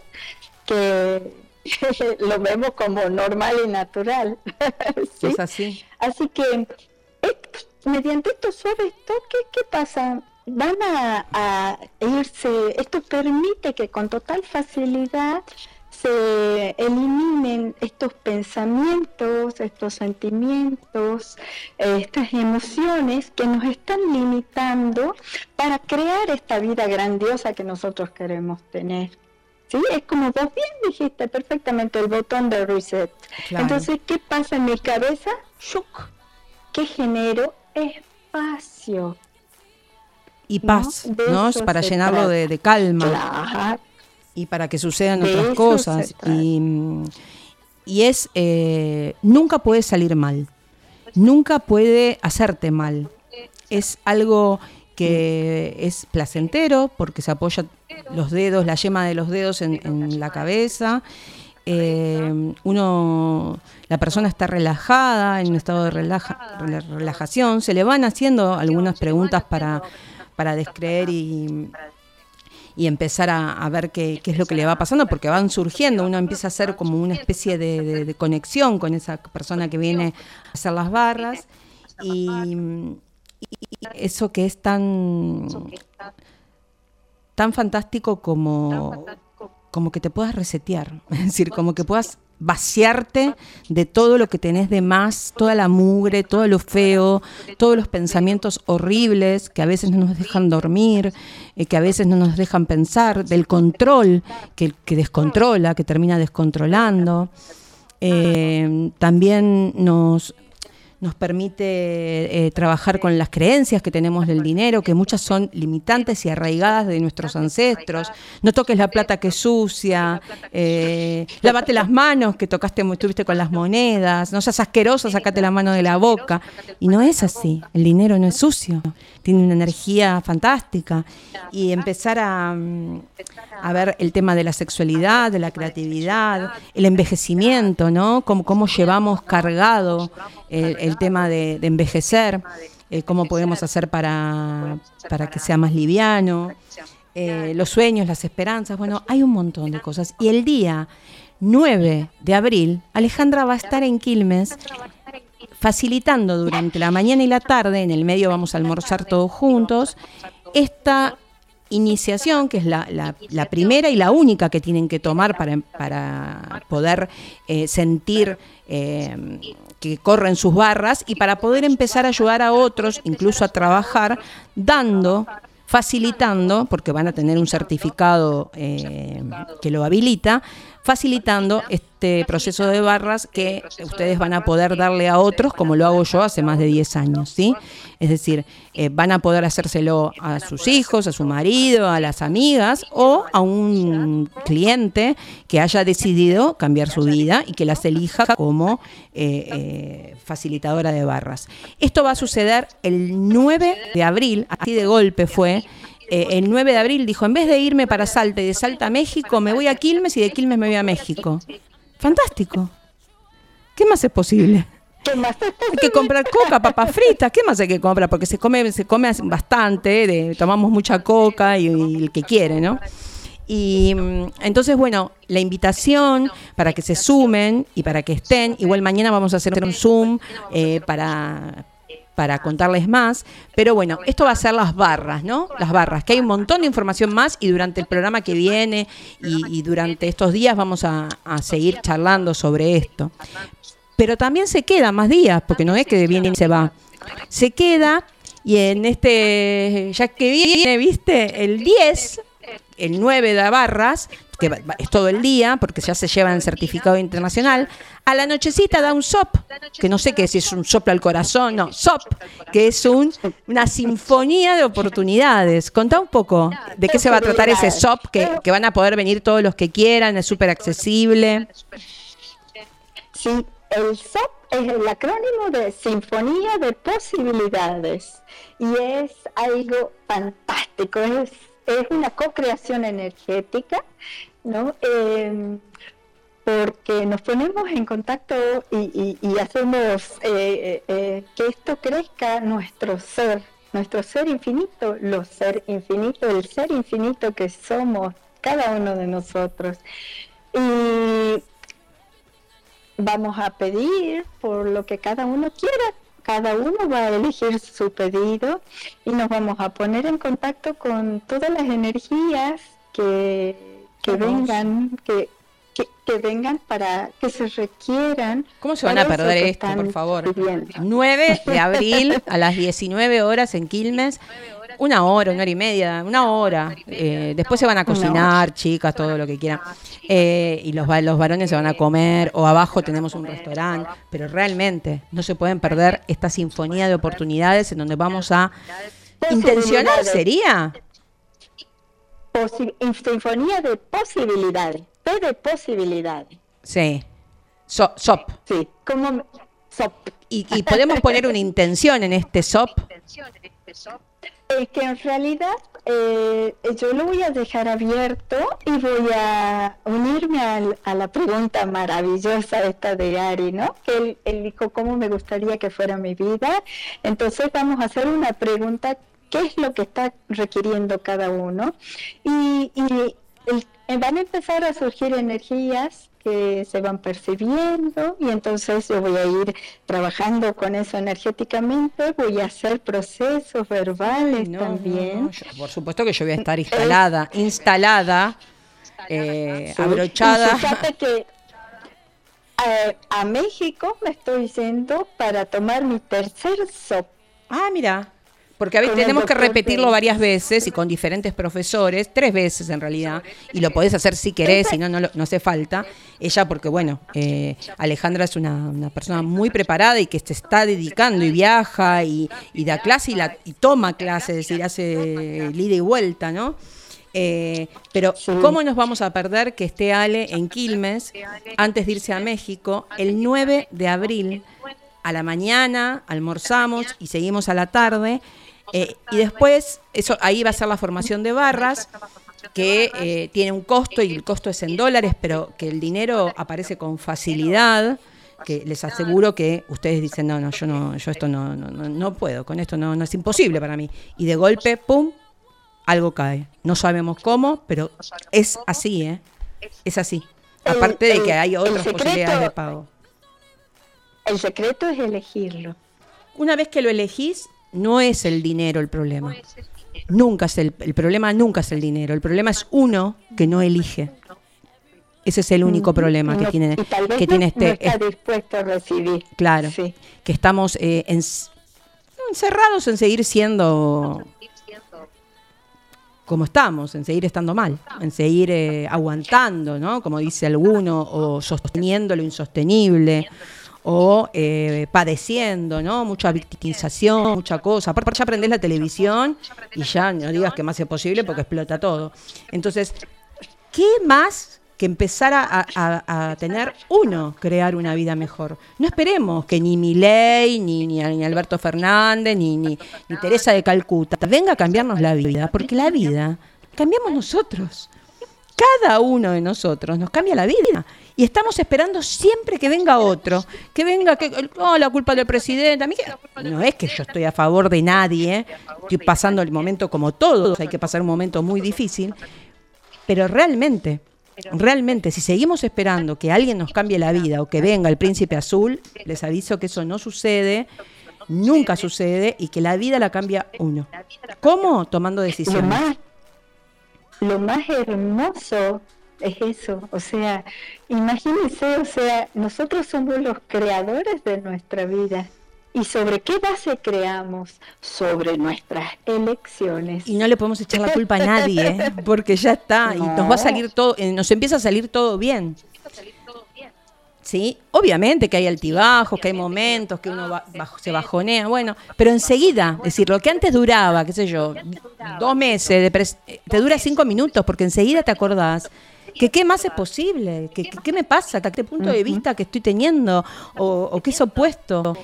que lo vemos como normal y natural. Es así. Así que mediante estos suaves toques, ¿qué pasa? Van a, irse, esto permite que con total facilidad se eliminen estos pensamientos, estos sentimientos, estas emociones que nos están limitando para crear esta vida grandiosa que nosotros queremos tener. ¿sí? Es como vos bien dijiste perfectamente el botón de reset. Entonces, ¿qué pasa en mi cabeza? ¡Shuk! ¿Qué genero? Espacio. Y paz, ¿no? Para llenarlo de, calma. Y para que sucedan otras cosas. Y, es, eh, nunca puede salir mal. Nunca puede hacerte mal. Es algo que es placentero porque se apoya los dedos, la yema de los dedos en, la cabeza. Eh, uno, la persona está relajada, en un estado de relajación, se le van haciendo algunas preguntas para, para descreer y, y empezar a, ver qué, es lo que le va pasando, porque van surgiendo, uno empieza a hacer como una especie de conexión con esa persona que viene a hacer las barras y eso que es tan, tan fantástico como, como que te puedas resetear, es decir, como que puedas vaciarte de todo lo que tenés de más, toda la mugre, todo lo feo, todos los pensamientos horribles que a veces no nos dejan dormir, eh, que a veces no nos dejan pensar, del control que, que descontrola, que termina descontrolando. Eh, también nos, nos permite eh, trabajar con las creencias que tenemos del dinero, que muchas son limitantes y arraigadas de nuestros ancestros. No toques la plata que es sucia, eh, lávate las manos que tocaste, estuviste con las monedas, no seas asqueroso, sacate la mano de la boca. Y no es así, el dinero no es sucio, tiene una energía fantástica. Y empezar a, a ver el tema de la sexualidad, de la creatividad, el envejecimiento, ¿no? Cómo, cómo llevamos cargado tema de, envejecer, eh, cómo podemos hacer para, para que sea más liviano, eh, los sueños, las esperanzas, bueno, hay un montón de cosas. Y el día 9 de abril, Alejandra va a estar en Quilmes facilitando durante la mañana y la tarde, en el medio vamos a almorzar todos juntos, esta iniciación, que es la, la, primera y la única que tienen que tomar para, para poder eh, sentir eh, que corren sus barras y para poder empezar a ayudar a otros, incluso a trabajar, dando facilitando, porque van a tener un certificado eh, que lo habilita, facilitando este proceso de barras que ustedes van a poder darle a otros, como lo hago yo hace más de 10 años, ¿sí? Es decir, eh, van a poder hacérselo a sus hijos, a su marido, a las amigas o a un cliente que haya decidido cambiar su vida y que las elija como eh, eh, facilitadora de barras. Esto va a suceder el 9 de abril, así de golpe fue, eh, el 9 de abril dijo, en vez de irme para Salta y de Salta a México, me voy a Quilmes y de Quilmes me voy a México. Fantástico. ¿Qué más es posible? Hay que comprar coca, papas fritas, ¿qué más hay que comprar? Porque se come, se come bastante, tomamos mucha coca y, el que quiere, ¿no? Y mm, entonces, bueno, la invitación para que se sumen y para que estén, igual mañana vamos a hacer un Zoom eh, para, para contarles más. Pero bueno, esto va a ser las barras, ¿no? Las barras, que hay un montón de información más y durante el programa que viene y, durante estos días vamos a, seguir charlando sobre esto. Pero también se queda más días, porque no es que viene y se va. Se queda y en este, ya que viene, viste, el 10, el 9 de barras, que es todo el día, porque ya se lleva el certificado internacional. A la nochecita da un SOP, que no sé qué si es un soplo al corazón, no, SOP, que es un, una sinfonía de oportunidades. Contá un poco de qué se va a tratar ese SOP, que, que van a poder venir todos los que quieran, es súper accesible. Sí, el SOP es el acrónimo de Sinfonía de Posibilidades y es algo fantástico, es es una co-creación energética, ¿no? Em, porque nos ponemos en contacto y, hacemos eh, eh, eh, que esto crezca nuestro ser, nuestro ser infinito, los ser infinito, el ser infinito que somos cada uno de nosotros. Y vamos a pedir por lo que cada uno quiera, cada uno va a elegir su pedido y nos vamos a poner en contacto con todas las energías que, vengan, que, que, vengan para que se requieran. ¿Cómo se van a perder esto, por favor? 9 de abril a las 19 horas en Quilmes una hora, una hora y media, una hora. Eh, después se van a cocinar, chicas, todo lo que quieran. Eh, y los, los varones se van a comer, o abajo tenemos un restaurante. Pero realmente no se pueden perder esta sinfonía de oportunidades en donde vamos a. ¿Intencional sería? Sinfonía de posibilidades. P de posibilidades. Sí. SOP. Sí, como SOP. ¿Y, ¿Y podemos poner una intención en este SOP? Es que en realidad eh, yo lo voy a dejar abierto y voy a unirme a la pregunta maravillosa esta de Ari, ¿no? Que él, dijo cómo me gustaría que fuera mi vida. Entonces vamos a hacer una pregunta, ¿qué es lo que está requiriendo cada uno? Y, y van a empezar a surgir energías que se van percibiendo y entonces yo voy a ir trabajando con eso energéticamente, voy a hacer procesos verbales también. por supuesto que yo voy a estar instalada, instalada, eh, abrochada. fíjate que eh, a México me estoy yendo para tomar mi tercer SOP. Ah, mira. Porque a veces tenemos que repetirlo varias veces y con diferentes profesores, tres veces en realidad, y lo podés hacer si querés, si no, no, no hace falta. Ella, porque bueno, eh, Alejandra es una, una persona muy preparada y que se está dedicando y viaja y, y da clase y, la, y toma clase, es decir, hace ida y vuelta, ¿no? Eh, pero. ¿cómo nos vamos a perder que esté Ale en Quilmes antes de irse a México el 9 de abril? A la mañana almorzamos y seguimos a la tarde. Eh, y después, eso ahí va a ser la formación de barras, que eh, tiene un costo y el costo es en dólares, pero que el dinero aparece con facilidad. Que les aseguro que ustedes dicen, no, no, yo no, yo esto no, no, no, no puedo, con esto no, no es imposible para mí. Y de golpe, pum, algo cae. No sabemos cómo, pero es así, ¿eh? Es así. Aparte de que hay otras secreto- posibilidades de pago. El secreto es elegirlo. Una vez que lo elegís, no es el dinero el problema. Nunca es el, el problema, nunca es el dinero. El problema es uno que no elige. Ese es el único problema que No- tiene, y tal vez que no- tiene no este, está dispuesto a recibir. Claro, Sí. que estamos eh, encerrados en seguir siendo como estamos, en seguir estando mal, en seguir eh, aguantando, ¿no? Como dice alguno, o sosteniendo lo insostenible, o eh, padeciendo, ¿no? Mucha victimización, mucha cosa. Aparte ya prendés la televisión y ya no digas que más es posible porque explota todo. Entonces, ¿qué más que empezar a, tener uno, crear una vida mejor? No esperemos que ni Milei, ni, ni, ni Alberto Fernández, ni, ni, ni Teresa de Calcuta venga a cambiarnos la vida, porque la vida cambiamos nosotros. Cada uno de nosotros nos cambia la vida. Y estamos esperando siempre que venga otro, que venga, que, oh, la culpa del presidente. A mí que- no es que yo estoy a favor de nadie, estoy pasando el momento como todos, hay que pasar un momento muy difícil, pero realmente, realmente, si seguimos esperando que alguien nos cambie la vida o que venga el príncipe azul, les aviso que eso no sucede, nunca sucede y que la vida la cambia uno. ¿Cómo? Tomando Lo decisiones. más, lo más hermoso es eso. O sea, imagínense, o sea, nosotros somos los creadores de nuestra vida. ¿Y sobre qué base creamos? Sobre nuestras elecciones. Y no le podemos echar la culpa a nadie, ¿eh? porque ya está, y nos va a salir todo, eh, nos empieza a salir todo bien. Sí, obviamente que hay altibajos, que hay momentos que uno va- bajo- se bajonea, bueno, pero enseguida, es decir, lo que antes duraba, qué sé yo, dos meses, de pres- eh, te dura cinco minutos, porque enseguida te acordás que qué más es posible, que, que- qué me pasa, que este punto de vista que estoy teniendo, o, o qué es opuesto.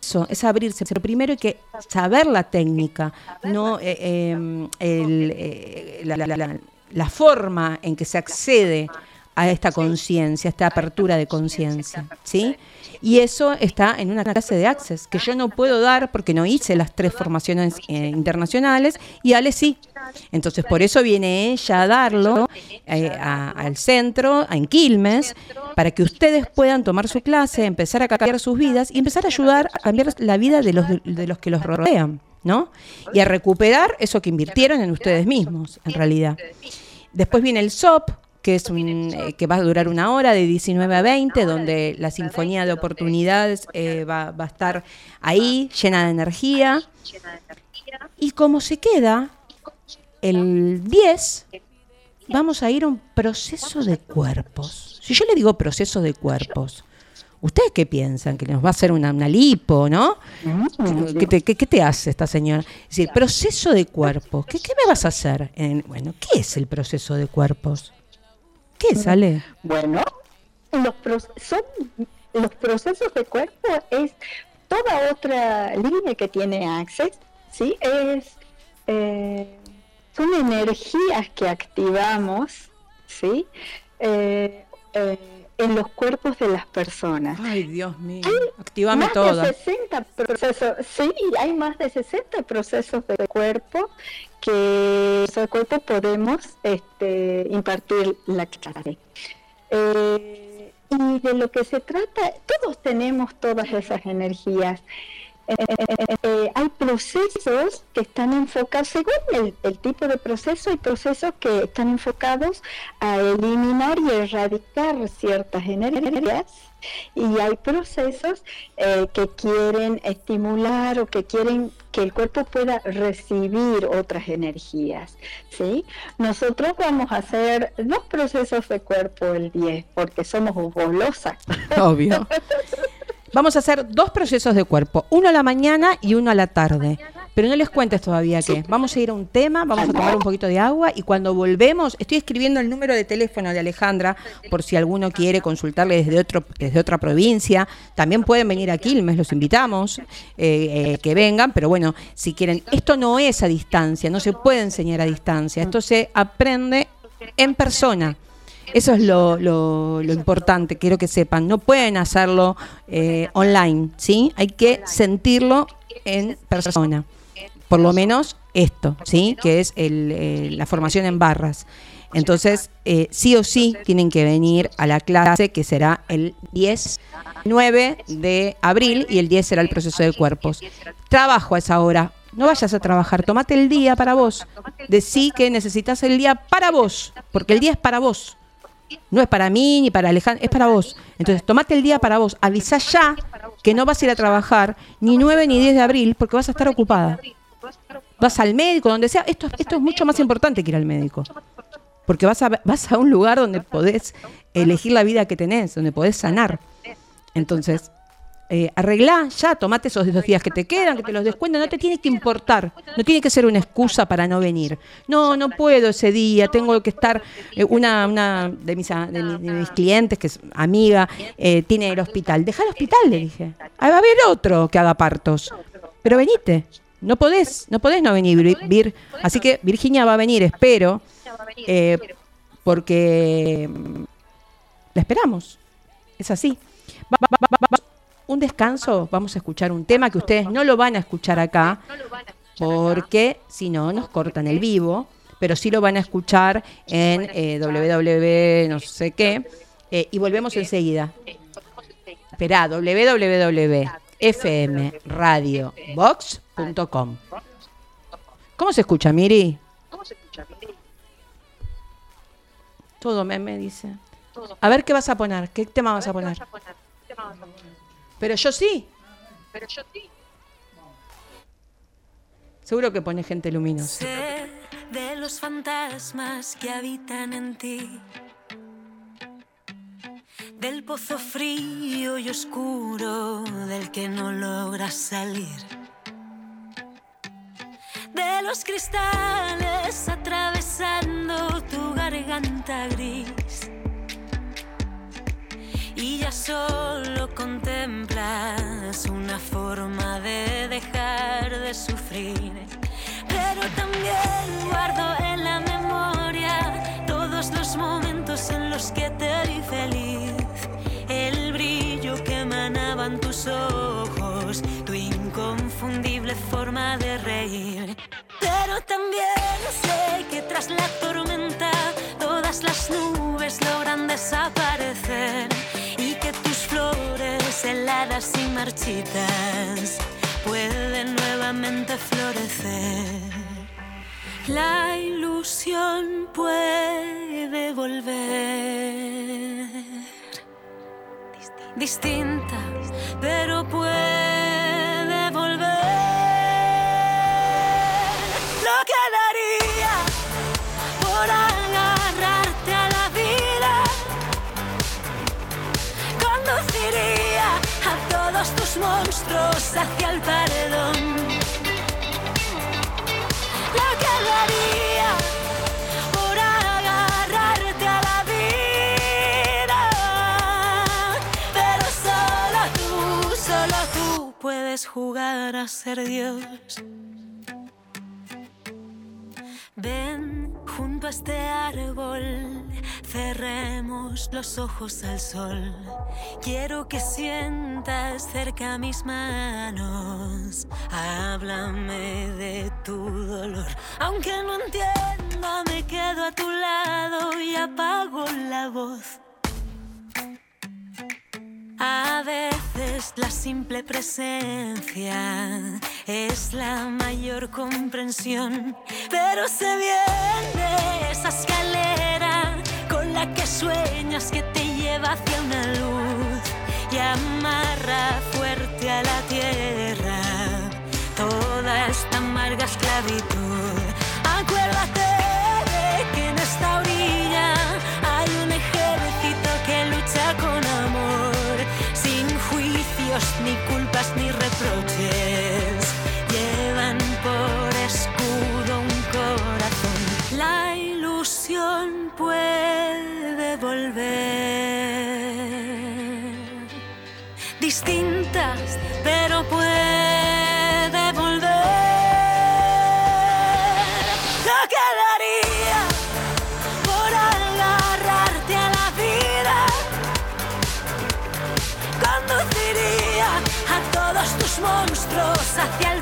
Eso, es abrirse, pero primero hay que saber la técnica, no eh, eh, el, eh, la, la- la- la forma en que se accede a esta conciencia, a esta apertura de conciencia, ¿sí? Y eso está en una clase de Access, que yo no puedo dar porque no hice las tres formaciones eh, internacionales y Ale sí. Entonces, por eso viene ella a darlo eh, a- al centro, en Quilmes, para que ustedes puedan tomar su clase, empezar a cambiar sus vidas y empezar a ayudar a cambiar la vida de los, de los que los rodean, ¿no? Y a recuperar eso que invirtieron en ustedes mismos, en realidad. Después viene el SOP, que es un, eh, que va a durar una hora de 19 a 20, donde la Sinfonía de Oportunidades eh, va, va a estar ahí, llena de energía. Y como se queda el 10, vamos a ir a un proceso de cuerpos. Si yo le digo proceso de cuerpos, ¿ustedes qué piensan? Que nos va a hacer una, una lipo, ¿no? ¿Qué te, qué- qué te hace esta señora? Es decir, proceso de cuerpos. ¿Qué, qué me vas a hacer? En- bueno, ¿qué es el proceso de cuerpos? ¿Qué es, Ale? Bueno, los, pro- son, los procesos de cuerpo es toda otra línea que tiene Access, ¿sí? Es, eh, son energías que activamos, ¿sí? Eh, eh, en los cuerpos de las personas. Ay, Dios mío. Activame más toda. de 60 procesos, sí, hay más de 60 procesos de cuerpo que sobre cuerpo podemos este, impartir la clase. Eh, y de lo que se trata, todos tenemos todas esas energías. Eh, eh, hay procesos que están enfocados, según el, el tipo de proceso, hay procesos que están enfocados a eliminar y erradicar ciertas energías y hay procesos eh, que quieren estimular o que quieren que el cuerpo pueda recibir otras energías. ¿sí? Nosotros vamos a hacer dos procesos de cuerpo el 10 porque somos golosas. Obvio. Vamos a hacer dos procesos de cuerpo, uno a la mañana y uno a la tarde. Pero no les cuentes todavía qué. Vamos a ir a un tema, vamos a tomar un poquito de agua y cuando volvemos, estoy escribiendo el número de teléfono de Alejandra por si alguno quiere consultarle desde, otro, desde otra provincia. También pueden venir a Quilmes, los invitamos eh, eh, que vengan, pero bueno, si quieren, esto no es a distancia, no se puede enseñar a distancia, esto se aprende en persona. Eso es lo, lo, importante, quiero que sepan. No pueden hacerlo eh, online, ¿sí? Hay que sentirlo en persona. Por lo menos esto, ¿sí? Que es el, eh, la formación en barras. Entonces, eh, sí o sí tienen que venir a la clase que será el 10, 9 de abril y el 10 será el proceso de cuerpos. Trabajo a esa hora. No vayas a trabajar, tomate el día para vos. Decí que necesitas el día para vos, porque el día es para vos. No es para mí ni para Alejandro, es para vos. Entonces, tomate el día para vos. Avisa ya que no vas a ir a trabajar ni 9 ni 10 de abril porque vas a estar ocupada. Vas al médico, donde sea. Esto, esto es mucho más importante que ir al médico. Porque vas a, vas a un lugar donde podés elegir la vida que tenés, donde podés sanar. Entonces, eh, arreglá ya, tomate esos dos días que te quedan, que te los descuentan, no te tiene que importar, no tiene que ser una excusa para no venir. No, no puedo ese día, tengo que estar, eh, una, una de, mis, de, mis, clientes, que es amiga, eh, tiene el hospital. Deja el hospital, le dije. Ahí va a haber otro que haga partos. Pero venite, no podés, no podés no venir, Vir. Así que Virginia va a venir, espero, eh, porque mm, la esperamos. Es así. Un descanso, vamos a escuchar un tema que ustedes no lo van a escuchar acá, porque si no nos cortan el vivo, pero sí lo van a escuchar en eh, www no sé qué, eh, y volvemos enseguida. Espera, www.fmradiobox.com. ¿Cómo se escucha, Miri? Todo me, me dice. A ver qué vas a poner, qué tema vas a poner. Pero yo sí. Pero yo sí. Seguro que pone gente luminosa. Sé de los fantasmas que habitan en ti. Del pozo frío y oscuro del que no logras salir. De los cristales atravesando tu garganta gris y ya solo contemplas una forma de dejar de sufrir. Pero también guardo en la memoria todos los momentos en los que te vi feliz, tus ojos, tu inconfundible forma de reír. Pero también sé que tras la tormenta todas las nubes logran desaparecer heladas y marchitas pueden nuevamente florecer. La ilusión puede volver distinta, pero puede volver. Lo que daría por agarrarte a la vida, conduciría todos tus monstruos hacia el paredón. Lo que daría jugar a ser Dios. Ven junto a este árbol, cerremos los ojos al sol. Quiero que sientas cerca mis manos. Háblame de tu dolor. Aunque no entienda, me quedo a tu lado y apago la voz. A veces la simple presencia es la mayor comprensión, pero se viene esa escalera con la que sueñas que te lleva hacia una luz y amarra fuerte a la tierra toda larga esclavitud. Acuérdate ni culpas, ni reproches. Llevan por escudo un corazón. La ilusión puede volver. Distintas, pero puede monstruos hacia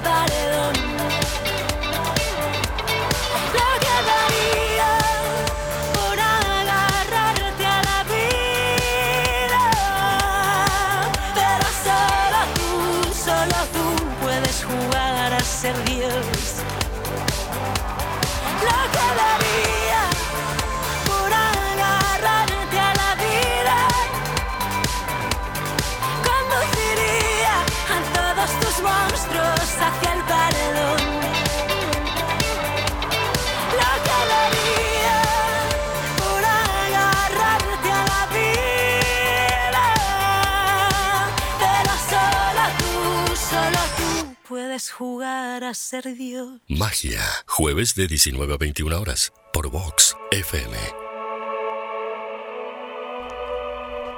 jugar a ser Dios. Magia, jueves de 19 a 21 horas, por Vox FM.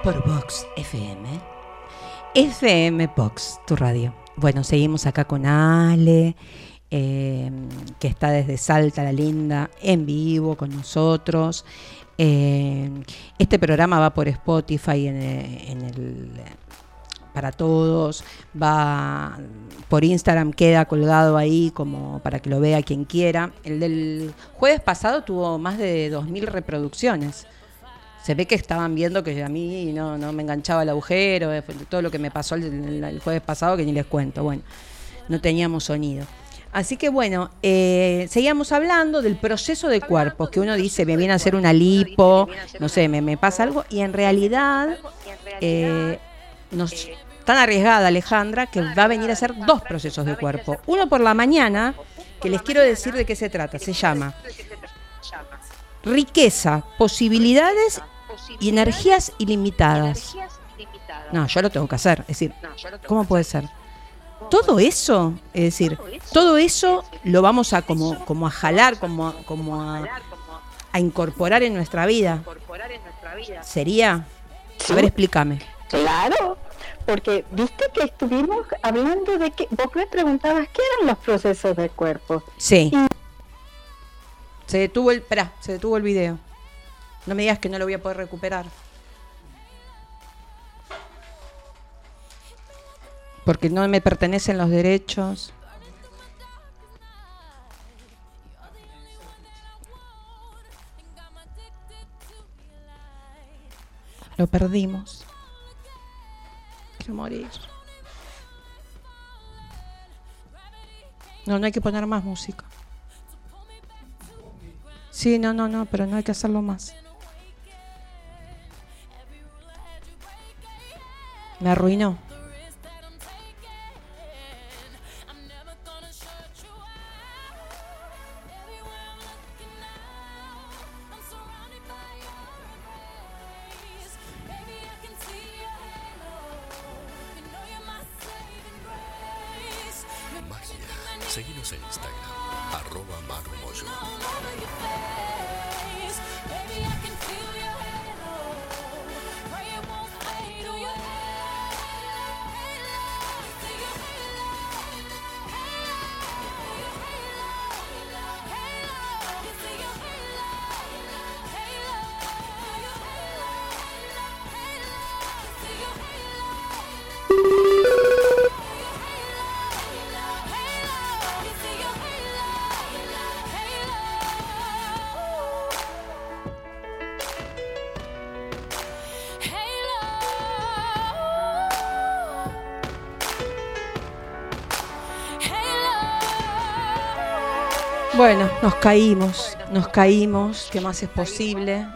Por Vox FM. FM Vox, tu radio. Bueno, seguimos acá con Ale, eh, que está desde Salta la Linda, en vivo con nosotros. Eh, este programa va por Spotify en, en el para todos, va por Instagram, queda colgado ahí como para que lo vea quien quiera. El del jueves pasado tuvo más de 2.000 reproducciones. Se ve que estaban viendo que a mí no, no me enganchaba el agujero, eh, todo lo que me pasó el, jueves pasado que ni les cuento. Bueno, no teníamos sonido. Así que bueno, eh, seguíamos hablando del proceso de cuerpo, que uno dice, me viene a hacer una lipo, no sé, me, me pasa algo, y en realidad eh, nos tan arriesgada Alejandra que va a venir a hacer dos procesos de cuerpo. Uno por la mañana, que les quiero decir de qué se trata, se llama riqueza, posibilidades y energías ilimitadas. No, yo lo tengo que hacer. Es decir, ¿cómo puede ser? Todo eso, es decir, todo eso lo vamos a como, como a jalar, como, a- como a, a incorporar en nuestra vida. ¿Sería? A ver, explícame. Claro, porque viste que estuvimos hablando de que vos me preguntabas qué eran los procesos del cuerpo. Sí. Se detuvo el. Esperá, se detuvo el video. No me digas que no lo voy a poder recuperar. Porque no me pertenecen los derechos. Lo perdimos. Morir. No, no hay que poner más música. Sí, no, no, no, pero no hay que hacerlo más. Me arruinó. Bueno, nos caímos, nos caímos, ¿qué más es posible?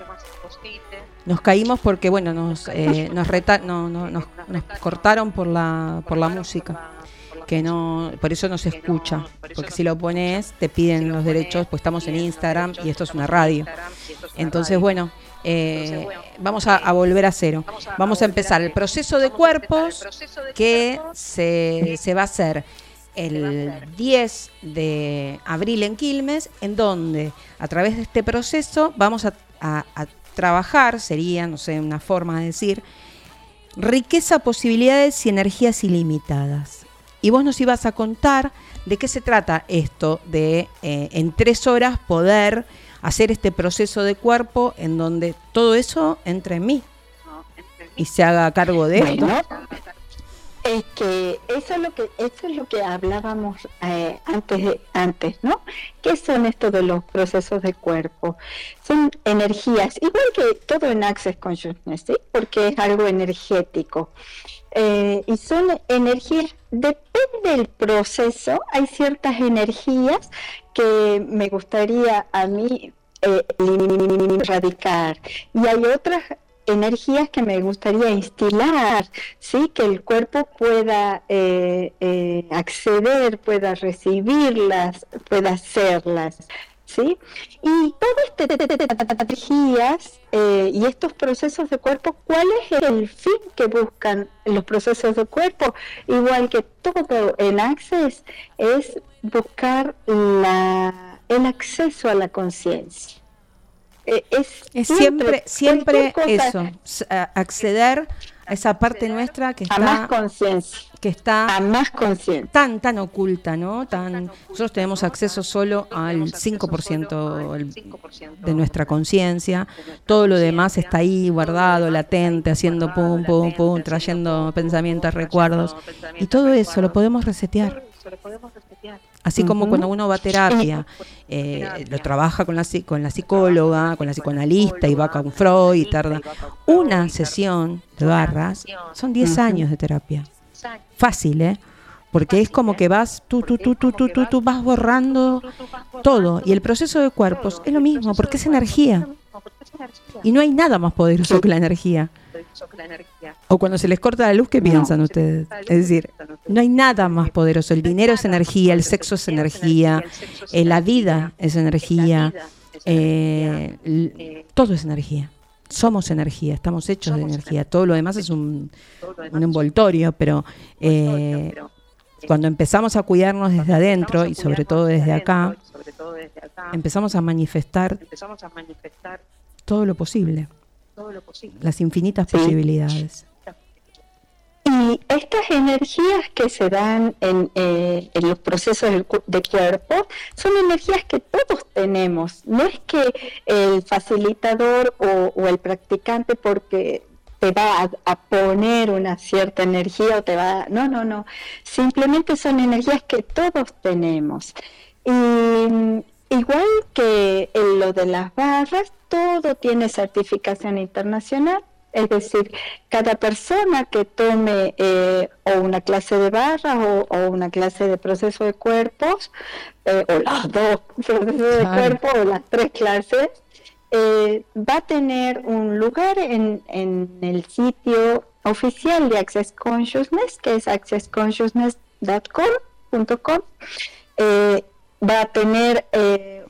Nos caímos porque, bueno, nos, eh, nos, reta- no, no, nos, nos cortaron por la, por la música. que no, por eso no se escucha, porque si lo pones te piden los derechos, pues estamos en Instagram y esto es una radio. Entonces, bueno, eh, vamos a, volver a cero. Vamos a empezar el proceso de cuerpos que se, se va a hacer el 10 de abril en Quilmes, en donde a través de este proceso vamos a, a trabajar, sería, no sé, una forma de decir, riqueza, posibilidades y energías ilimitadas. Y vos nos ibas a contar de qué se trata esto de eh, en tres horas poder hacer este proceso de cuerpo en donde todo eso entre en mí y se haga cargo de esto. Es que eso es lo que eso es lo que hablábamos eh, antes antes, ¿no? ¿Qué son estos de los procesos de cuerpo? Son energías, igual que todo en Access Consciousness, ¿sí? Porque es algo energético. Eh, y son energías, depende del proceso, hay ciertas energías que me gustaría a mí eh, erradicar y hay otras energías que me gustaría instilar, ¿sí? que el cuerpo pueda eh, eh, acceder, pueda recibirlas, pueda hacerlas. ¿Sí? Y todas estas energías eh, y estos procesos de cuerpo, ¿cuál es el fin que buscan los procesos de cuerpo? Igual que todo en Access, es buscar la, el acceso a la conciencia. Eh, es, siempre, siempre eso, acceder a esa parte nuestra que está a más conciencia. que está a más conciencia. tan tan oculta no tan nosotros tenemos acceso solo al 5% de nuestra conciencia. todo lo demás está ahí guardado latente haciendo pum pum pum trayendo pensamientos recuerdos. y todo eso lo podemos resetear Así como cuando uno va a terapia, eh, lo trabaja con la, con la psicóloga, con la psicoanalista y va con Freud y tarda una sesión de barras, son 10 años de terapia. Fácil, ¿eh? Porque es como que vas, tú, tú, tú, tú, tú, tú, tú vas borrando todo. Y el proceso de cuerpos es lo mismo, porque es energía. Y no hay nada más poderoso que la energía. O cuando se les corta la luz, ¿qué piensan ustedes? Es decir, no hay nada más poderoso. El dinero es energía, el sexo es energía, eh, la vida es energía, eh, todo es energía. Somos energía, estamos hechos de energía. Todo lo demás es un, envoltorio, pero eh, cuando empezamos a cuidarnos desde adentro y sobre todo desde acá, empezamos a manifestar todo lo posible las infinitas posibilidades. Y estas energías que se dan en, eh, los procesos de, cuerpo son energías que todos tenemos. No es que el facilitador o, el practicante, porque te va a, poner una cierta energía o te va a... No, no, no. Simplemente son energías que todos tenemos. Y igual que en lo de las barras, todo tiene certificación internacional, es decir, cada persona que tome eh, o una clase de barras o, una clase de proceso de cuerpos, eh, o las dos procesos de cuerpo o las tres clases, eh, va a tener un lugar en, en el sitio oficial de Access Consciousness, que es accessconsciousness.com. va a tener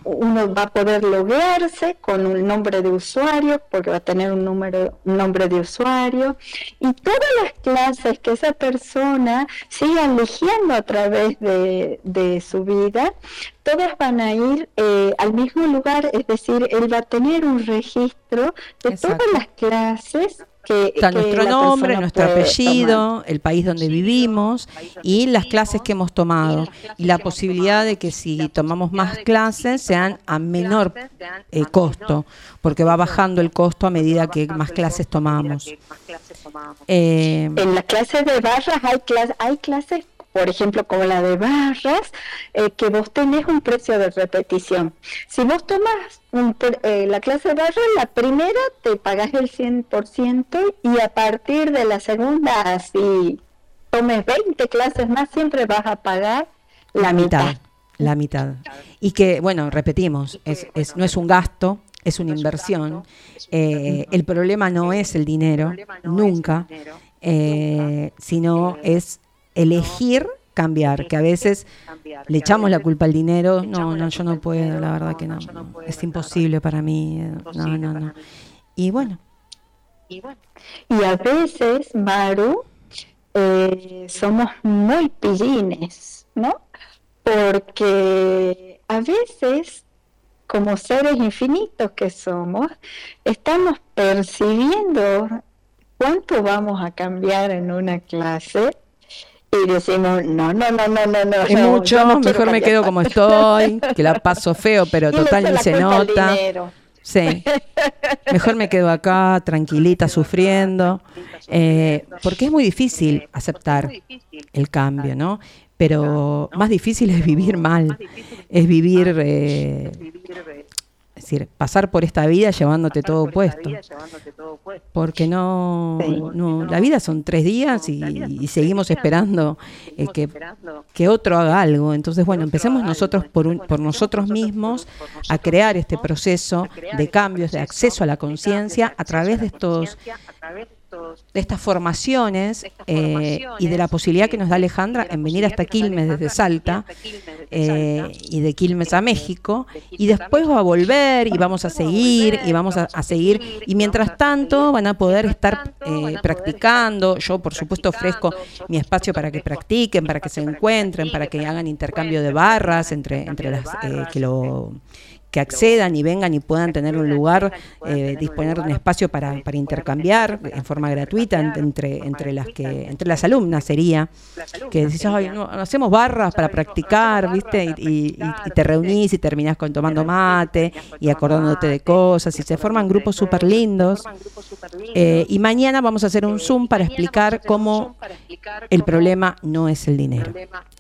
uno va a poder loguearse con un nombre de usuario, porque va a tener un, número, un nombre de usuario, y todas las clases que esa persona siga eligiendo a través de, de su vida, todas van a ir eh, al mismo lugar, es decir, él va a tener un registro de todas las clases Está nuestro nombre, nuestro apellido, el país donde vivimos y las clases que hemos tomado. Y la posibilidad de que si tomamos más clases sean a menor eh, costo, porque va bajando el costo a medida que más clases tomamos. Eh, en las clases de barras hay, hay clases por ejemplo, como la de barras, eh, que vos tenés un precio de repetición. Si vos tomás eh, la clase de barras, la primera te pagás el 100% y a partir de la segunda, si tomes 20 clases más, siempre vas a pagar la, mitad. La mitad. Y que, bueno, repetimos, es, es, no es un gasto, es una inversión. Eh, el problema no es el dinero, nunca, sino es elegir cambiar, que a veces le echamos la culpa al dinero. No, no, yo no puedo, la verdad que no. Es imposible para mí. eh, No, no, no. Y bueno, Y a veces, Maru, eh, somos muy pillines, ¿no? Porque a veces, como seres infinitos que somos, estamos percibiendo cuánto vamos a cambiar en una clase y decimos, no, no, no, no, no, no. es no, mucho, no mejor me cambiar". quedo como estoy, que la paso feo, pero total ni la se nota. Sí, mejor me quedo acá tranquilita sufriendo, eh, porque es muy difícil aceptar el cambio, ¿no? Pero más difícil es vivir mal, es vivir, eh, es decir, pasar por esta vida llevándote todo puesto, porque no, Sí. no la vida son tres días y, y seguimos esperando eh, que, que otro haga algo. Entonces, bueno, empecemos nosotros por, un- por nosotros mismos a crear este proceso de cambios, de acceso a la conciencia a través de estos de estas formaciones eh, y de la posibilidad que nos da Alejandra en venir hasta Quilmes desde Salta eh, y de Quilmes a México y después va a volver y vamos a seguir y vamos a, a seguir y mientras tanto van a poder estar eh, practicando. Yo por supuesto ofrezco mi espacio para que practiquen para que se encuentren para que hagan intercambio de barras entre entre las eh, que lo accedan y vengan y puedan tener un lugar, eh, disponer de un espacio para, para intercambiar en forma gratuita en- entre, entre las que, entre las alumnas sería, que decís, "Ay, no, hacemos barras para practicar, ¿viste? Y, y- y te reunís y terminás con tomando mate y acordándote de cosas y se forman grupos súper lindos. Eh, y mañana vamos a hacer un Zoom para explicar cómo el problema no es el dinero.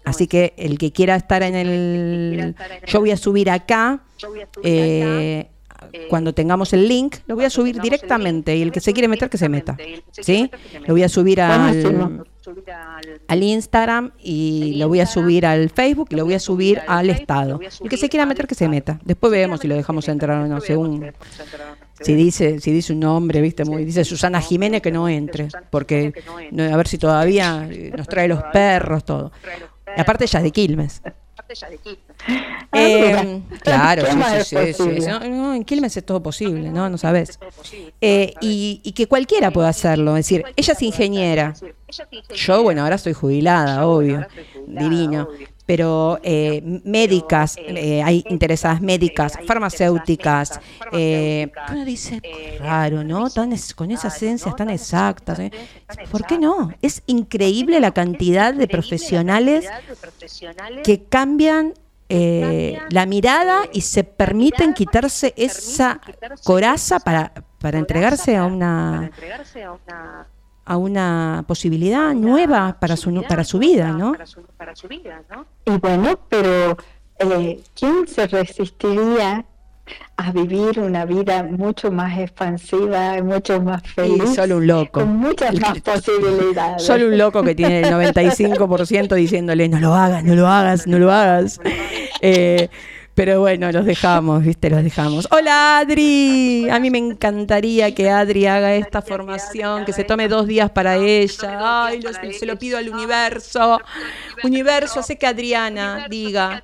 Así que el que quiera estar en el... Yo voy a subir acá, eh, cuando tengamos el link, lo voy a subir directamente y el que se quiere meter, que se meta. ¿Sí? Lo voy a subir al, Instagram y lo voy a subir al Facebook y lo voy a subir al Estado. El que se quiera meter, que se meta. Después vemos si lo dejamos entrar o no, según... Si dice, si dice un nombre, viste, muy, dice Susana Jiménez que no entre, porque a ver si todavía nos trae los perros, todo. Y aparte ella es de Quilmes. Ah, Eh, mira. claro, ¿Qué sí, más sí, sí, sí, sí. No, no, en Quilmes es todo posible, ¿no? No sabes. Eh, y, y que cualquiera pueda hacerlo. Es decir, ella es ingeniera. Yo, bueno, ahora soy jubilada, obvio. Divino. Pero eh, médicas, eh, hay interesadas médicas, farmacéuticas. Eh, uno dice, raro, ¿no? Tan es- con esas ciencias tan exactas. ¿eh? ¿Por qué no? Es increíble la cantidad de profesionales que cambian eh, la mirada y se permiten quitarse esa coraza para, para entregarse a una a una posibilidad nueva para su para su vida, ¿no? Y bueno, pero eh, ¿quién se resistiría a vivir una vida mucho más expansiva, mucho más feliz? solo un loco. Con muchas más posibilidades. Solo un loco que tiene el 95% diciéndole no lo hagas, no lo hagas, no lo hagas. Eh, pero bueno, los dejamos, ¿viste? Los dejamos. Hola Adri, a mí me encantaría que Adri haga esta formación, que se tome dos días para ella. Ay, se lo pido al universo. Universo, sé que Adriana diga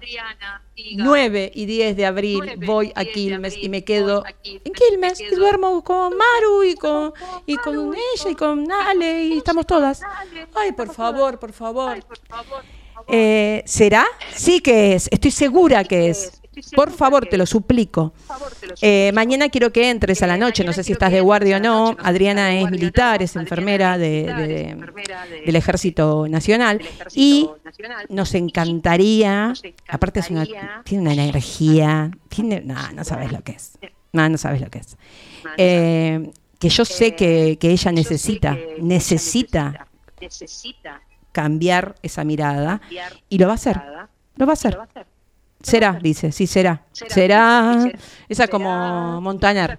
9 y 10 de abril voy a Quilmes y me quedo en Quilmes y duermo con Maru y con, y con ella y con Ale y estamos todas. Ay, por favor, por favor. Eh, ¿Será? Sí que es, estoy segura que es. Por favor, te lo suplico. Eh, mañana quiero que entres a la noche, no sé si estás de guardia o no. Adriana es militar, es enfermera de- de- del Ejército Nacional. y nos encantaría, aparte es una, tiene una energía, tiene, no, no sabes lo que es, no, no sabes lo que es. Eh, que yo sé que, que ella necesita, necesita cambiar esa mirada y lo va a hacer, lo va a hacer. Será, dice, sí, será. Será, esa como Montaner.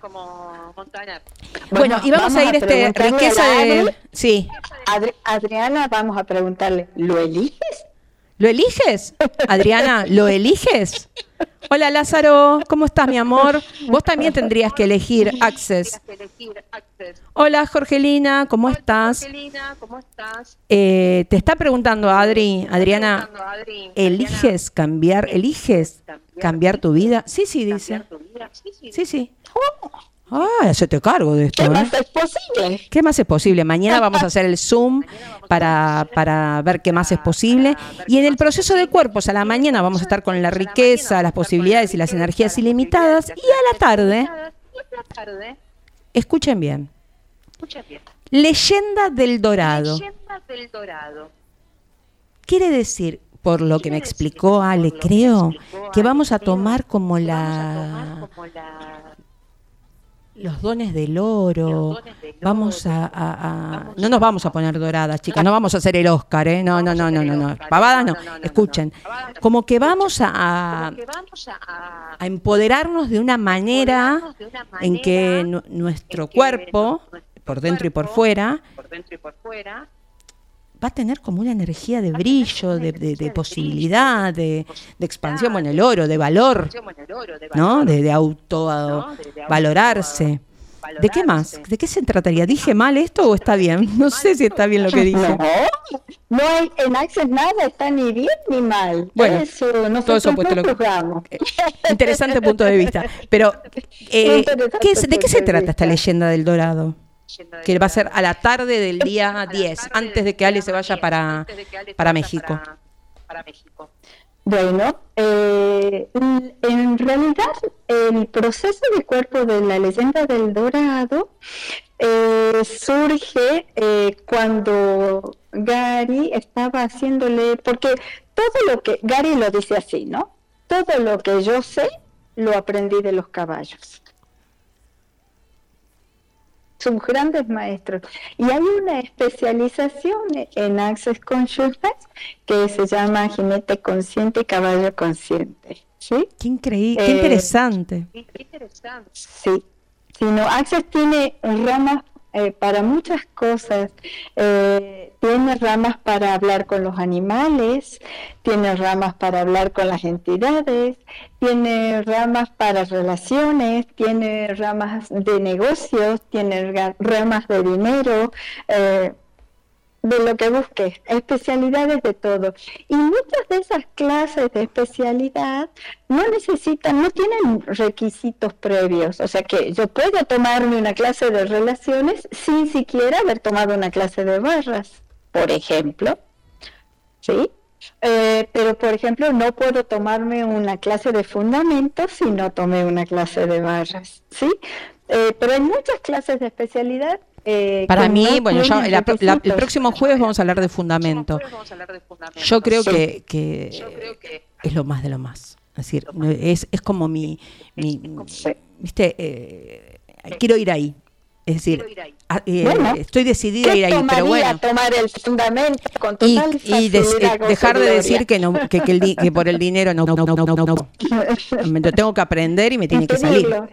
Bueno, y vamos, a ir este preguntarle riqueza a de... Sí, Adri- Adriana, vamos a preguntarle, ¿lo eliges? ¿Lo eliges? Adriana, ¿lo eliges? Hola Lázaro, ¿cómo estás mi amor? Vos también tendrías que elegir Access. Hola Jorgelina, ¿cómo estás? Jorgelina, ¿cómo estás? Eh, te está preguntando Adri, Adriana, ¿eliges cambiar, eliges cambiar tu vida? Sí, sí, dice. Sí, sí. Ah, se te cargo de esto. ¿Qué ¿eh? más es posible? ¿Qué más es posible? Mañana vamos a hacer el Zoom para, para ver qué más es posible. Y en el proceso de cuerpos, a la mañana vamos a estar con la riqueza, las posibilidades y las energías ilimitadas. Y a la tarde, escuchen bien, leyenda del dorado. Leyenda del Dorado. Quiere decir, por lo que me explicó Ale, creo, que vamos a tomar Como la... los dones del oro. Los dones del Vamos oro. a, a- a- no nos vamos a poner doradas, chicas, no vamos a hacer el Oscar, ¿eh? No, no, no, no, no, no. Pavadas no. Escuchen, como que vamos a, a- empoderarnos de una manera en que manera nu- nuestro en que cuerpo, nuestro por dentro y por cuerpo, fuera, por dentro y por fuera, va a tener como una energía de brillo, de, posibilidad, de, expansión, bueno, el oro, de valor, ¿no? De, de auto ¿no? De- de auto- valorarse. ¿De qué más? ¿De qué se trataría? ¿Dije mal esto o está bien? No sé si está bien lo que dije. No, en Access nada está ni bien ni mal. Bueno, eso, nosotros todo eso pues te no lo- juzgamos. Interesante punto de vista. Pero, eh, Interesante ¿qué es- ¿de qué se trata esta leyenda del dorado? Que va a ser a la tarde del día la 10, tarde antes de que Ale se vaya 10, para, antes de que Ale se para vaya México. Para, para México. Bueno, eh, en realidad el proceso de cuerpo de la leyenda del dorado eh, surge eh, cuando Gary estaba haciéndole, porque todo lo que, Gary lo dice así, ¿no? Todo lo que yo sé lo aprendí de los caballos. Sus grandes maestros. Y hay una especialización en Access Consciousness que se llama jinete consciente y caballo consciente. ¿Sí? Qué increíble, qué Eh, interesante. Qué qué interesante. Sí. Si no, Access tiene ramas eh, para muchas cosas. Eh, tiene ramas para hablar con los animales, tiene ramas para hablar con las entidades, tiene ramas para relaciones, tiene ramas de negocios, tiene ramas de dinero. eh, de lo que busques, especialidades de todo. Y muchas de esas clases de especialidad no necesitan, no tienen requisitos previos. O sea que yo puedo tomarme una clase de relaciones sin siquiera haber tomado una clase de barras, por ejemplo. ¿Sí? Eh, pero, por ejemplo, no puedo tomarme una clase de fundamentos si no tomé una clase de barras. ¿Sí? Eh, pero hay muchas clases de especialidad. Eh, Para mí, no bueno, ya tienen la- la- el próximo jueves vamos a hablar de fundamento. Yo creo que, que Yo creo que es lo más de lo más. Es decir, es, es como mi, mi- viste, eh, quiero ir ahí. Es decir, Quiero ir ahí. a- eh, Bueno, estoy decidida a ¿Qué ir ahí, pero bueno. tomar el fundamento con Y, total y des- facilidad, eh, dejar de y decir que, no, que, que el di- que por el dinero no, no, no, no, no. Me lo tengo que aprender y me tiene Y que salir. pedirlo.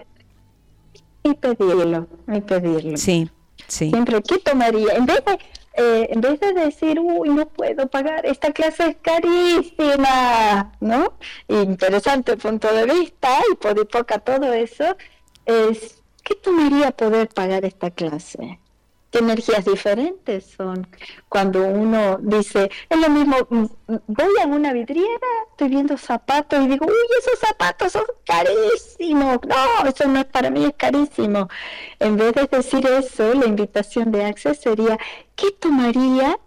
Y pedirlo, y pedirlo. Sí, Siempre, ¿qué tomaría? En vez de, eh, en vez de decir, uy, no puedo pagar, esta clase es carísima, ¿no? Interesante punto de vista, y por y poca todo eso, es, ¿qué tomaría poder pagar esta clase? ¿Qué energías diferentes son? Cuando uno dice, es lo mismo, mm, voy a una vidriera, estoy viendo zapatos y digo, uy, esos zapatos son carísimos. No, eso no es para mí, es carísimo. En vez de decir eso, la invitación de Access sería, ¿qué tomaría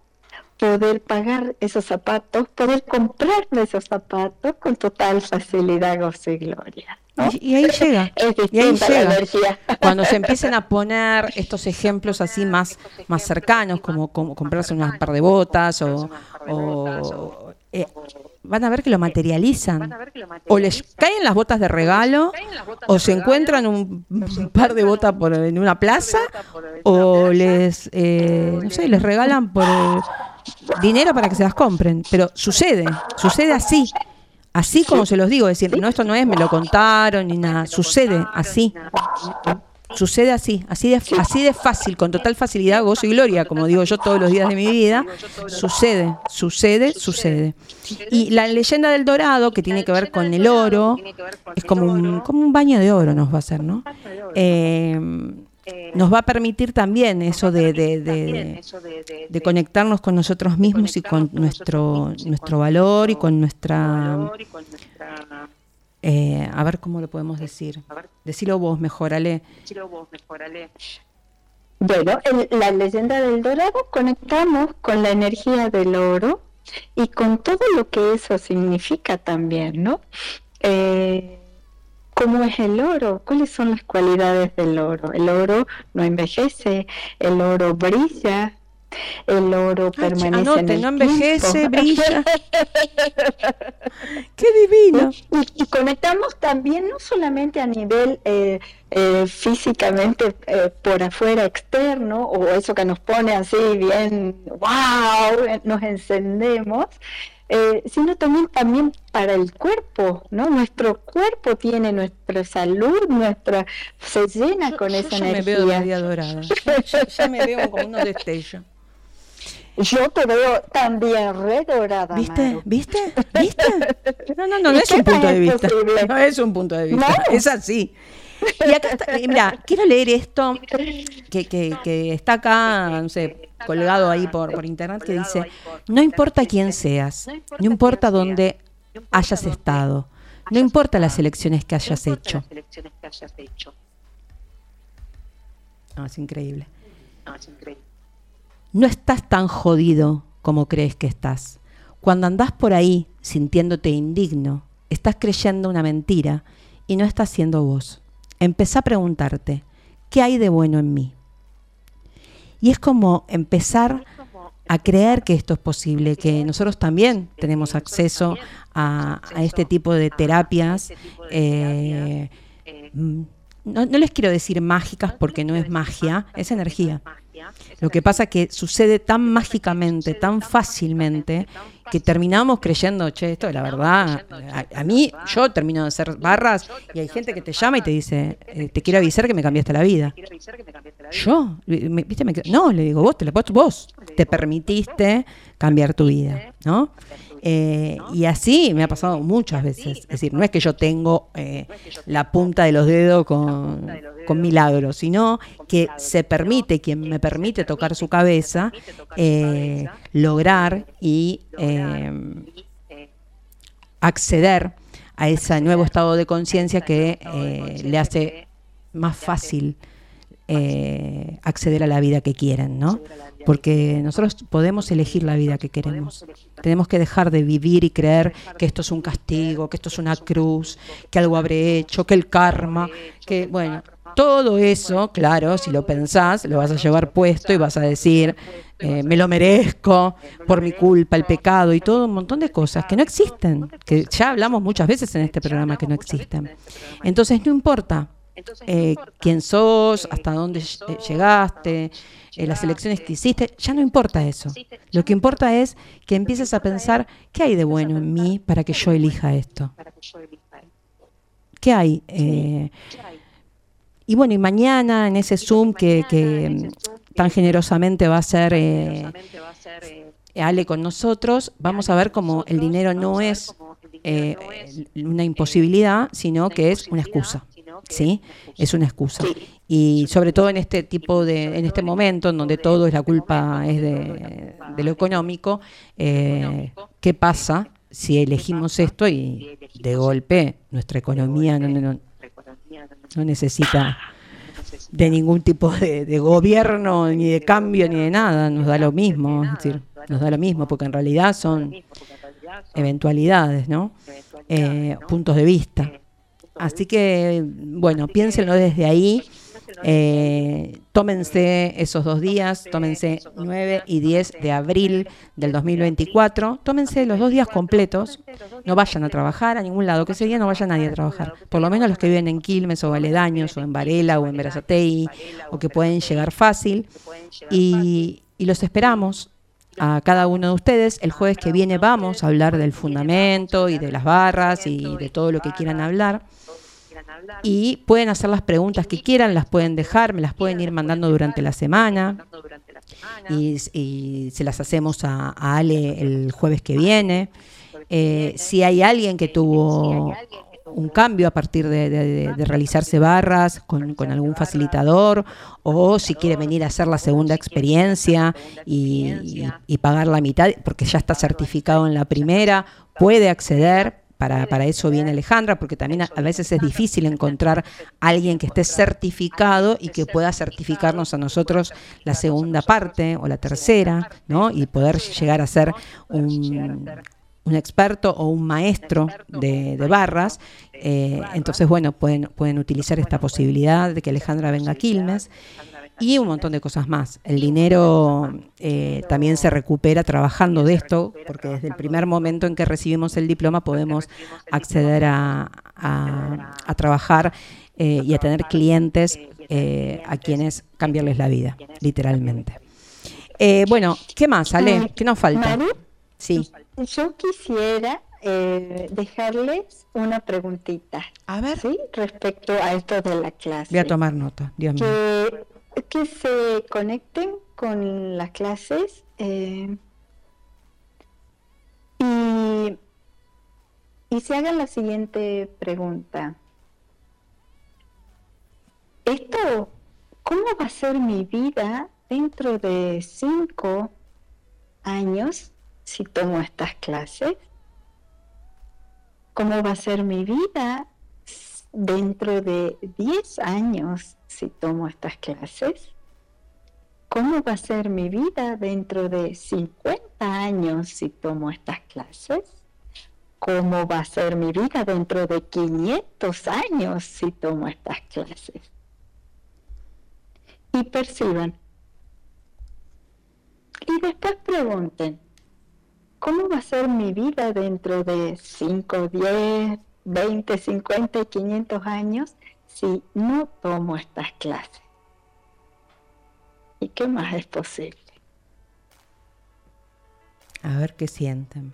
poder pagar esos zapatos, poder comprarme esos zapatos con total facilidad, gozo y gloria? ¿No? Y, y ahí llega. Es Y ahí la llega. Cuando se empiecen a poner estos ejemplos así más, más cercanos, como, como comprarse unas par de botas o, o, eh, van a ver que lo materializan. O les caen las botas de regalo, o se encuentran un par de botas por, en una plaza, o les, eh, no sé, les regalan por eh, dinero para que se las compren. Pero sucede, sucede así. Así como se los digo, es decir, no, esto no es, me lo contaron ni nada, sucede así. Sucede así, así de, así de fácil, con total facilidad, gozo y gloria, como digo yo todos los días de mi vida, sucede, sucede, sucede. Y la leyenda del dorado, que tiene que ver con el oro, es como un, como un baño de oro nos va a hacer, ¿no? Eh, eh, nos va a permitir también eso de, de- de- también eso de, de- de conectarnos con nosotros mismos y con nuestro, mismos nuestro valor y con nuestra... y con nuestra eh, a ver cómo lo podemos decir. a ver Decilo vos mejor, Ale. decilo vos mejor Ale Bueno, en la leyenda del dorado conectamos con la energía del oro y con todo lo que eso significa también, ¿no? Eh, ¿Cómo es el oro? ¿Cuáles son las cualidades del oro? El oro no envejece, el oro brilla, el oro Ay, permanece en el no envejece, tiempo. brilla. ¡Qué divino! Y, y conectamos también no solamente a nivel eh, eh, físicamente eh, por afuera externo o eso que nos pone así bien, wow, eh, nos encendemos, eh, sino también también para el cuerpo, ¿no? Nuestro cuerpo tiene nuestra salud, nuestra se llena con Yo esa ya me veo energía. día dorada. Ya, ya- me veo como unos destellos. Yo te veo también redorada. ¿Viste? Maru. ¿Viste? ¿Viste? No, no, no, no ¿Y es un punto de vista. No es un punto de vista. No. Es así. Y acá está, mira, quiero leer esto que, está acá, no sé, colgado ahí por, internet, que dice, no importa quién seas, no importa dónde hayas estado, no importa las elecciones que hayas hecho. No, no, es increíble No estás tan jodido como crees que estás. Cuando andás por ahí sintiéndote indigno, estás creyendo una mentira y no estás siendo vos. Empezá a preguntarte, ¿qué hay de bueno en mí? Y es como empezar a creer que esto es posible, que nosotros también tenemos acceso a, a este tipo de terapias. eh, mm, no, no les quiero decir mágicas porque no es magia, es energía. Lo que pasa es que sucede tan mágicamente, tan fácilmente, que terminamos creyendo, che, esto la verdad, a, a mí yo termino de hacer barras y hay gente que te llama y te dice, eh, te quiero avisar que me cambiaste la vida. avisar que me Yo, ¿viste? Me no, le digo, vos te la vos, vos te permitiste cambiar tu vida, ¿no? Eh, y así me ha pasado muchas veces. Es decir, no es que yo tengo eh, la punta de los dedos con, con milagros, sino que se permite, quien me permite tocar su cabeza, eh, lograr y eh, eh, acceder a ese nuevo estado de conciencia que eh, le hace más fácil eh, acceder a la vida que quieren, ¿no? Porque nosotros podemos elegir la vida que queremos. Tenemos que dejar de vivir y creer que esto es un castigo, que esto es una cruz, que algo habré hecho, que el karma, que bueno, todo eso, claro, si lo pensás, lo vas a llevar puesto y vas a decir, eh, me lo merezco por mi culpa, el pecado y todo un montón de cosas que no existen, que ya hablamos muchas veces en este programa que no existen. Entonces no importa eh, quién sos, hasta dónde ll- eh, llegaste, eh, las elecciones que hiciste, ya no importa eso. Lo que importa es que empieces a pensar qué hay de bueno en mí para que yo elija esto. ¿Qué hay? Eh, y bueno, y mañana en ese Zoom que, que, tan generosamente va a ser eh, Generosamente va a ser, eh, Ale con nosotros, vamos a ver cómo el dinero no es eh, una imposibilidad, sino que es una excusa. ¿Sí? Es una excusa. Y sobre todo en este tipo de, en este momento en donde todo es la culpa es de, lo económico, eh, ¿qué pasa si elegimos esto y de golpe nuestra economía no, no- no- no necesita de ningún tipo de, de gobierno, ni de cambio, ni de nada, nos da lo mismo, es decir, nos da lo mismo, porque en realidad son eventualidades, ¿no? Eh, puntos de vista. Así que, bueno, piénsenlo desde ahí. Eh, tómense esos dos días, tómense 9 y 10 de abril del 2024, tómense los dos días completos, no vayan a trabajar a ningún lado, que ese día no vaya nadie a trabajar, por lo menos los que viven en Quilmes o aledaños o en Varela o en Verazatei o que pueden llegar fácil. y, y los esperamos a cada uno de ustedes. El jueves que viene vamos a hablar del fundamento y de las barras y de todo lo que quieran hablar. Y pueden hacer las preguntas que quieran, las pueden dejar, me las pueden ir mandando durante la semana. y, y se las hacemos a, a Ale el jueves que viene. Eh, si hay alguien que tuvo un cambio a partir de, realizarse barras con, algún facilitador o si quiere venir a hacer la segunda experiencia y, y pagar la mitad porque ya está certificado en la primera, puede acceder, para, para, eso viene Alejandra, porque también a, veces es difícil encontrar a alguien que esté certificado y que pueda certificarnos a nosotros la segunda parte o la tercera, ¿no? Y poder llegar a ser un, un experto o un maestro de, barras. Eh, entonces, bueno, pueden, pueden utilizar esta posibilidad de que Alejandra venga a Quilmes y un montón de cosas más. El dinero eh, también se recupera trabajando de esto, porque desde el primer momento en que recibimos el diploma podemos acceder a, a, trabajar eh, y a tener clientes eh, a quienes cambiarles la vida, literalmente. bueno, ¿qué más, Ale? ¿Qué nos falta? Sí. Yo quisiera dejarles una preguntita. A ver. ¿sí? Respecto a esto de la clase. Voy a tomar nota, Dios mío que se conecten con las clases eh, y, y se hagan la siguiente pregunta. Esto, ¿cómo va a ser mi vida dentro de cinco años si tomo estas clases? ¿Cómo va a ser mi vida dentro de 10 años si tomo estas clases? ¿Cómo va a ser mi vida dentro de 50 años si tomo estas clases? ¿Cómo va a ser mi vida dentro de 500 años si tomo estas clases? Y perciban. Y después pregunten, ¿cómo va a ser mi vida dentro de 5, 10, 20, 50 y 500 años si no tomo estas clases? ¿Y qué más es posible? A ver qué sienten.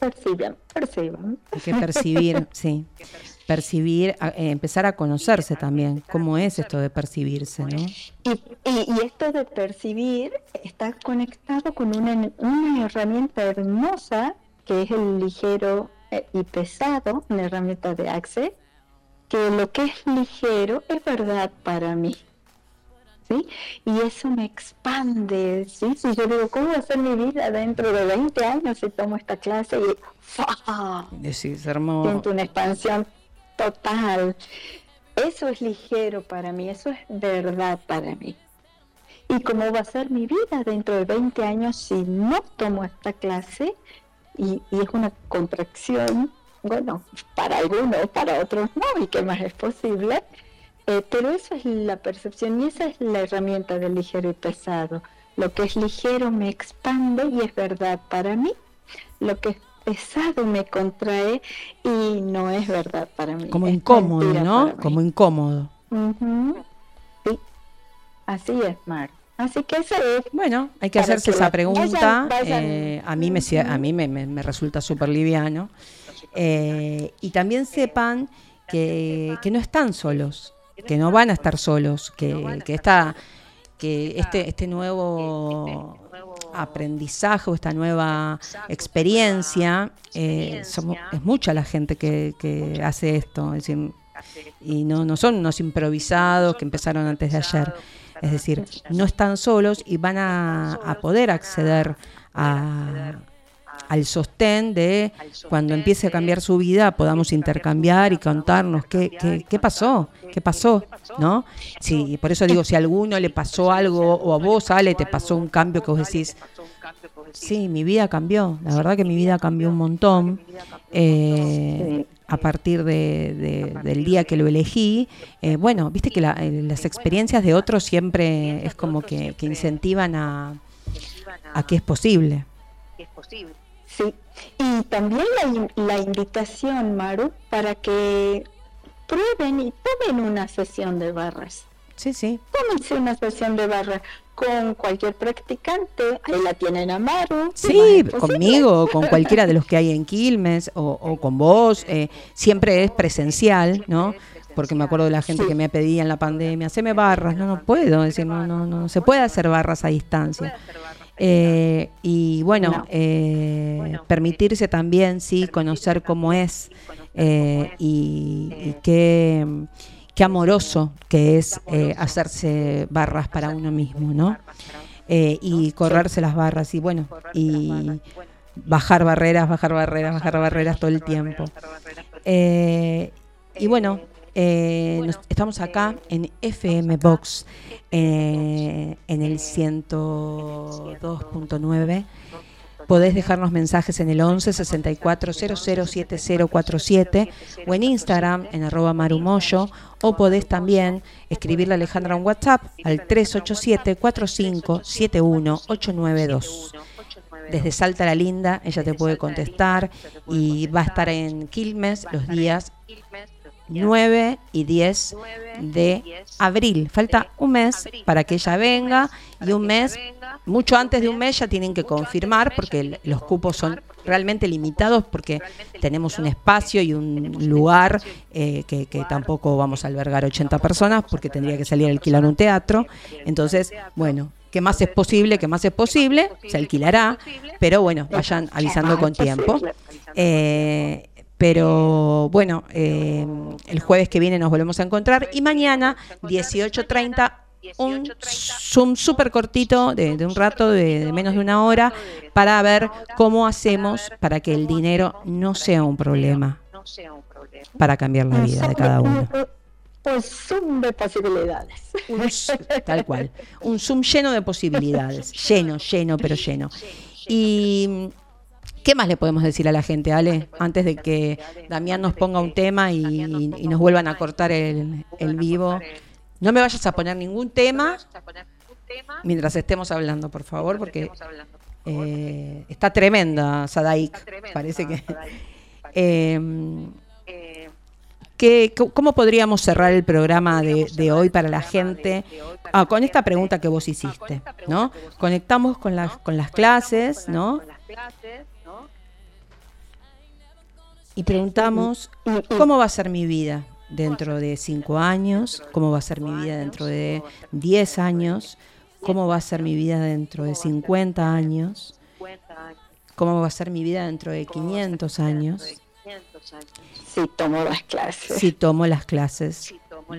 Perciban, perciban. Hay que percibir, sí. Percibir, eh, empezar a conocerse también. ¿Cómo es esto de percibirse, no? Y, esto de percibir está conectado con una, una herramienta hermosa que es el ligero eh, y pesado, una herramienta de Access, que lo que es ligero es verdad para mí. ¿Sí? Y eso me expande, ¿sí? Si yo digo, ¿cómo va a ser mi vida dentro de 20 años si tomo esta clase? Y ¡fua! siento una expansión total. Eso es ligero para mí, eso es verdad para mí. ¿Y cómo va a ser mi vida dentro de 20 años si no tomo esta clase? y, es una contracción, bueno, para algunos, para otros no, y que más es posible, eh, pero eso es la percepción y esa es la herramienta del ligero y pesado. Lo que es ligero me expande y es verdad para mí. Lo que es pesado me contrae y no es verdad para mí. Como incómodo, ¿no? Como incómodo. Sí, así es, Mar. Así que eso es. Bueno, hay que hacerse esa pregunta. Eh, a mí me, a mí me, resulta súper liviano. Eh, y también sepan que, no están solos, que no van a estar solos, que, que, esta, que este, este nuevo aprendizaje o esta nueva experiencia, eh, es mucha la gente que, que hace esto. y no, no son unos improvisados que empezaron antes de ayer. Es decir, no están solos y van a, poder acceder al sostén de cuando empiece a cambiar su vida podamos intercambiar y contarnos qué, qué, qué pasó, qué pasó, ¿no? Sí, por eso digo, si a alguno le pasó algo o a vos, Ale, te pasó un cambio que vos decís, sí, mi vida cambió, la verdad que mi vida cambió un montón. Eh, a partir de, del día que lo elegí. Eh, bueno, viste que eh, las experiencias de otros siempre es como que, incentivan a, a que es posible. Sí, y también la, la invitación, Maru, para que prueben y tomen una sesión de barras. Sí, sí. Tómense una sesión de barras con cualquier practicante, ahí la tienen a Maru. Sí, conmigo, con cualquiera de los que hay en Quilmes o, con vos, eh, siempre es presencial, ¿no? Porque me acuerdo de la gente que me pedía en la pandemia, haceme barras, no, no puedo, decir, no, no, no, se puede hacer barras a distancia. Eh, y bueno, eh, permitirse también, sí, conocer cómo es eh, y, y qué, qué amoroso que es eh, hacerse barras para uno mismo, ¿no? Eh, y correrse las barras y bueno, y bajar barreras, bajar barreras, bajar barreras todo el tiempo. Eh, y bueno, eh, nos- estamos acá en FM Box eh, en el 102.9. Podés dejarnos mensajes en el 11 64 00 7047 o en Instagram en arroba marumoyo o podés también escribirle a Alejandra un WhatsApp al 387 45 71 892. Desde Salta la Linda, ella te puede contestar y va a estar en Quilmes los días 9 y 10 de abril. Falta un mes para que ella venga y un mes, mucho antes de un mes ya tienen que confirmar porque los cupos son realmente limitados porque tenemos un espacio y un lugar eh, que, que tampoco vamos a albergar 80 personas porque tendría que salir a alquilar un teatro. Entonces, bueno, ¿qué más es posible? ¿Qué más es posible? Se alquilará, pero bueno, vayan avisando con tiempo. Eh, pero bueno, eh, el jueves que viene nos volvemos a encontrar y mañana 18.30 un Zoom súper cortito de, de un rato, de, de menos de una hora, para ver cómo hacemos para que el dinero no sea un problema para cambiar la vida de cada uno. Un zoom de posibilidades. Tal cual. Un Zoom lleno de posibilidades. Lleno, lleno, pero lleno. Y ¿qué más le podemos decir a la gente, Ale? Antes de que Damián nos ponga un tema y, y nos vuelvan a cortar el, el vivo. No me vayas a poner ningún tema mientras estemos hablando, por favor, porque eh, está tremenda Sadaik. Parece que. Eh, ¿qué- co- ¿Cómo podríamos cerrar el programa de, de hoy para la gente? Ah, con esta pregunta que vos hiciste, ¿no? Conectamos con las, con las clases, ¿no? Y preguntamos, ¿cómo va a ser mi vida dentro de cinco años? ¿Cómo va a ser mi vida dentro de 10 años? ¿Cómo va a ser mi vida dentro de 50 años? ¿Cómo va a ser mi vida dentro de 500 años? Sí, tomo las clases. Si tomo las clases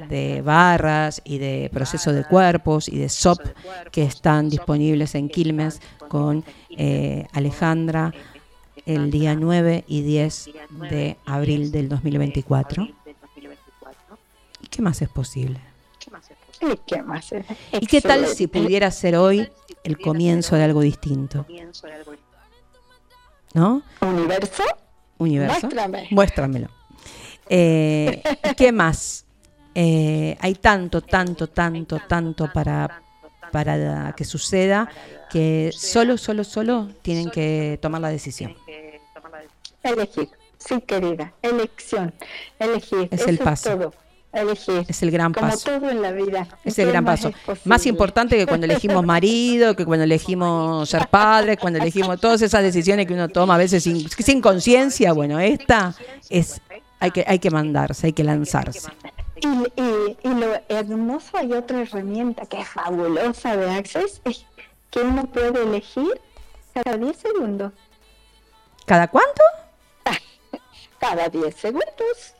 de barras y de proceso de cuerpos y de SOP que están disponibles en Quilmes con eh, Alejandra el día 9 y 10 de abril del 2024. ¿Y qué más es posible? ¿Y qué más? ¿Y qué tal si pudiera ser hoy el comienzo de algo distinto? ¿No? Universo, Universo. Muéstrame. Muéstramelo. Eh, ¿y ¿Qué más? Eh, hay tanto, tanto, tanto, tanto para, para que suceda que solo, solo, solo tienen que tomar la decisión. elegir. Sí, querida, elección, elegir. Es el paso. todo. Elegir. Es el gran Como paso. todo en la vida. Es el gran paso. posible. Más importante que cuando elegimos marido, que cuando elegimos ser padre, cuando elegimos todas esas decisiones que uno toma a veces sin, sin conciencia. Bueno, esta es hay que hay que mandarse, hay que lanzarse. Y, y- y lo hermoso, hay otra herramienta que es fabulosa de Access, es que uno puede elegir cada 10 segundos. ¿Cada cuánto? Cada 10 segundos,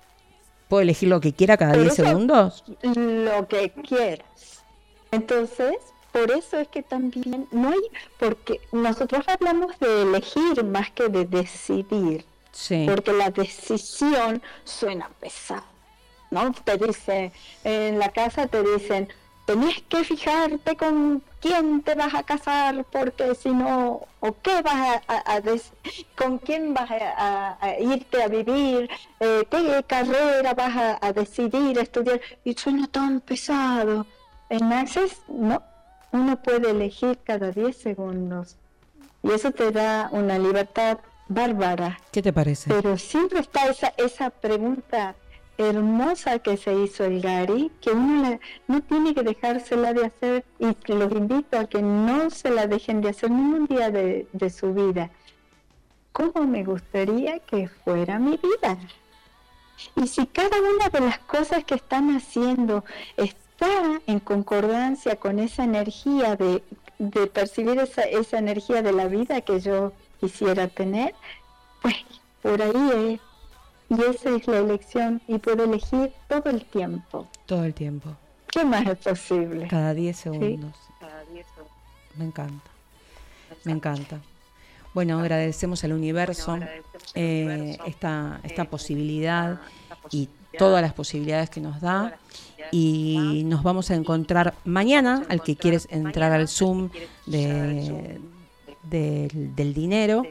¿Puedo elegir lo que quiera cada Pero 10 eso- segundos? lo que quieras. Entonces, por eso es que también no hay, porque nosotros hablamos de elegir más que de decidir. Sí. porque la decisión suena pesado, ¿no? Te dice, en la casa te dicen, tenés que fijarte con quién te vas a casar, porque si no, o qué vas a, a- a des- con quién vas a, irte a vivir, eh, qué carrera vas a, a decidir estudiar, y suena tan pesado. En Access, no, uno puede elegir cada 10 segundos, y eso te da una libertad bárbara. ¿Qué te parece? Pero siempre está esa, esa pregunta hermosa que se hizo el Gary, que uno no tiene que dejársela de hacer y los invito a que no se la dejen de hacer ningún día de, su vida. ¿Cómo me gustaría que fuera mi vida? Y si cada una de las cosas que están haciendo está en concordancia con esa energía de, de percibir esa, esa energía de la vida que yo quisiera tener, pues por ahí es. Y esa es la elección y puedo elegir todo el tiempo. Todo el tiempo. ¿Qué más es posible? Cada 10 segundos. Cada Me encanta. Me encanta. Bueno, agradecemos al universo Bueno, agradecemos al eh, universo, esta, esta eh, posibilidad esta y todas las posibilidades que nos da. Y nos vamos a encontrar mañana, al que quieres entrar al Zoom de, del, del dinero.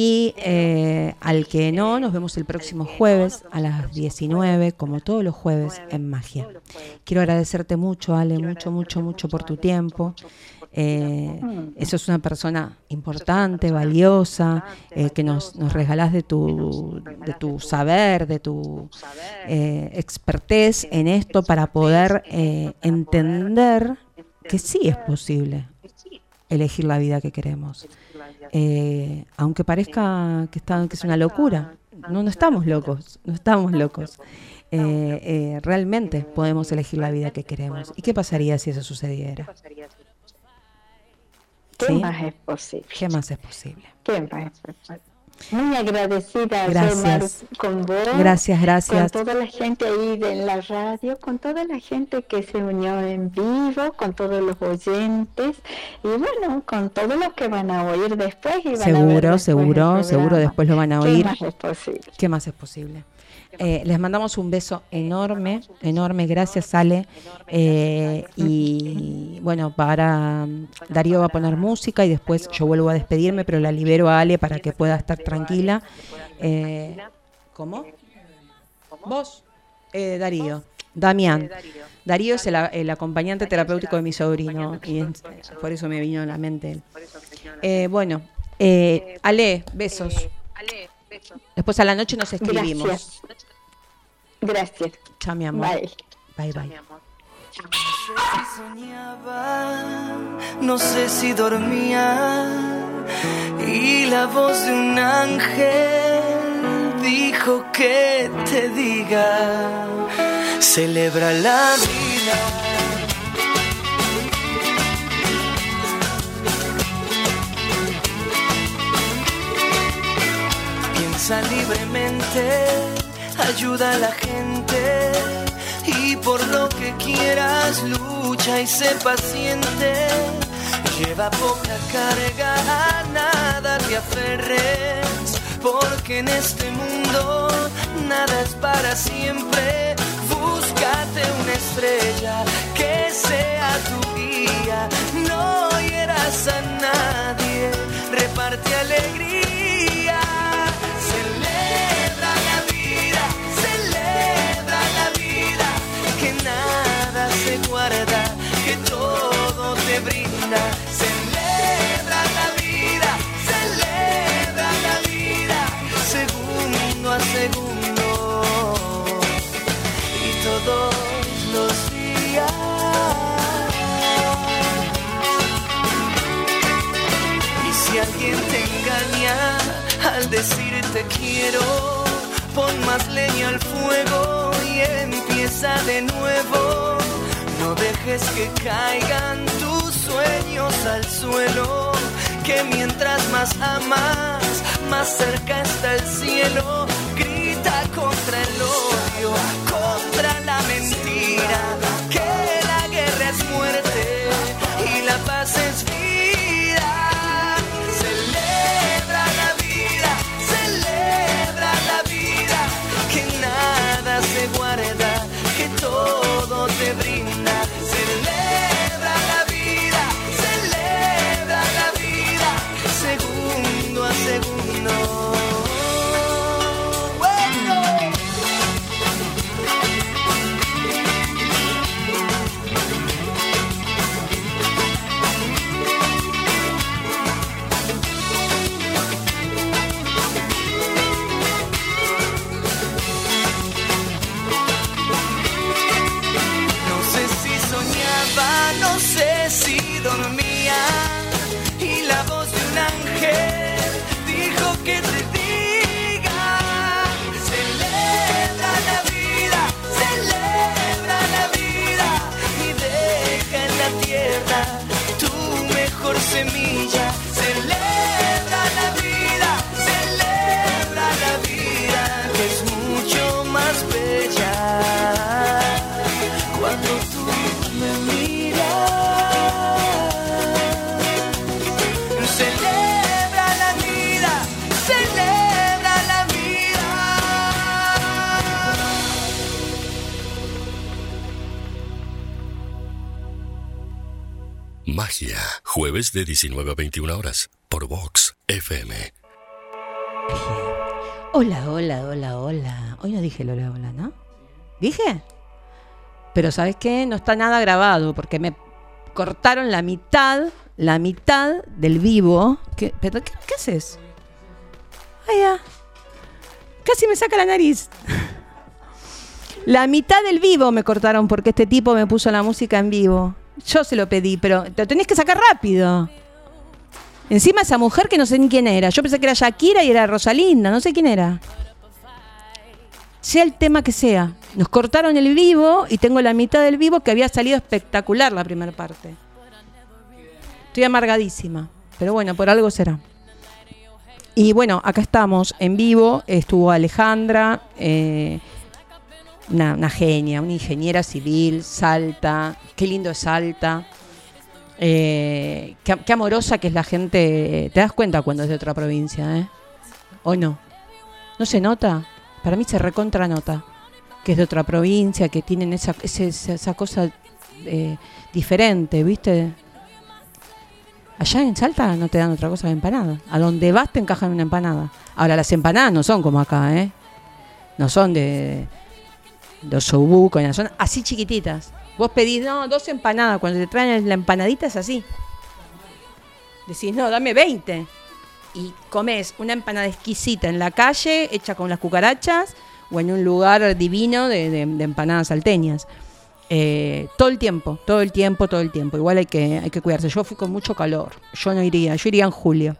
Y eh, al que no, nos vemos el próximo jueves a las 19, como todos los jueves, en Magia. Quiero agradecerte mucho, Ale, mucho, mucho, mucho por tu tiempo. Eh, Mm. eso es una persona importante, valiosa, eh, que nos, nos regalás de tu, de tu saber, de tu eh, expertez en esto para poder eh, entender que sí es posible elegir la vida que queremos. Eh, aunque parezca que, está, que es una locura, no, no estamos locos, no estamos locos. Eh, eh, realmente podemos elegir la vida que queremos. ¿Y qué pasaría si eso ¿Qué sucediera? ¿Qué ¿Sí? más es posible? ¿Qué más es posible? ¿Qué más es posible? Muy agradecida Gracias. Con vos. Gracias, gracias. Con toda la gente ahí de la radio, con toda la gente que se unió en vivo, con todos los oyentes y bueno, con todos los que van a oír después. Y van a ver Seguro, después seguro, seguro después lo van a ¿Qué oír. más es posible? ¿Qué más es posible? Eh, les mandamos un beso enorme, enorme, gracias Ale. Eh, y bueno, para Darío va a poner música y después yo vuelvo a despedirme, pero la libero a Ale para que pueda estar tranquila. Eh, ¿Cómo? ¿Vos? Eh, Darío. Damián. Darío. Es el, acompañante terapéutico de mi sobrino y por eso me vino a la mente él. Eh, bueno, eh, Ale, besos. Eh, Ale, besos. Después a la noche nos escribimos. Gracias. Gracias. Chao, mi amor. Bye. Bye, bye. Mi amor. si soñaba, no sé si dormía y la voz de un ángel dijo que te diga, celebra la vida. Piensa libremente, ayuda a la gente por lo que quieras lucha y sé paciente. Lleva poca carga, a nada te aferres, porque en este mundo nada es para siempre. Búscate una estrella que sea tu guía, no hieras a nadie, reparte alegría. Decirte quiero, pon más leña al fuego y empieza de nuevo. No dejes que caigan tus sueños al suelo, que mientras más amas, más cerca está el cielo. Grita contra el odio, contra la mentira, que la guerra es muerte y la paz es vida. Jueves de 19 a 21 horas, por Vox FM. Hola, hola, hola, hola. Hoy no dije el hola, hola, ¿no? ¿Dije? Pero ¿sabes qué? No está nada grabado porque me cortaron la mitad, la mitad del vivo. ¿Qué, pero, ¿qué, haces? Ay, ya. Casi me saca la nariz. La mitad del vivo me cortaron porque este tipo me puso la música en vivo. Yo se lo pedí, pero lo tenés que sacar rápido. Encima esa mujer que no sé ni quién era. Yo pensé que era Shakira y era Rosalinda, no sé quién era. Sea el tema que sea. Nos cortaron el vivo y tengo la mitad del vivo que había salido espectacular la primera parte. Estoy amargadísima. Pero bueno, por algo será. Y bueno, acá estamos en vivo. Estuvo Alejandra, eh, una, genia, una ingeniera civil, Salta. Qué lindo es Salta. Eh, qué, amorosa que es la gente. ¿Te das cuenta cuando es de otra provincia, eh? ¿O no? ¿No se nota? Para mí se recontra nota. Que es de otra provincia, que tienen esa cosa eh, diferente, ¿viste? Allá en Salta no te dan otra cosa que empanada. A donde vas te encajan una empanada. Ahora, las empanadas no son como acá, ¿eh? No son de, de osobuco, no, son así chiquititas. Vos pedís, no, dos empanadas. Cuando te traen la empanadita es así. Decís, no, dame 20. Y comes una empanada exquisita en la calle, hecha con las cucarachas, o en un lugar divino de empanadas salteñas. Eh, todo el tiempo, todo el tiempo, todo el tiempo. Igual hay que, hay que cuidarse. Yo fui con mucho calor. Yo no iría, yo iría en julio.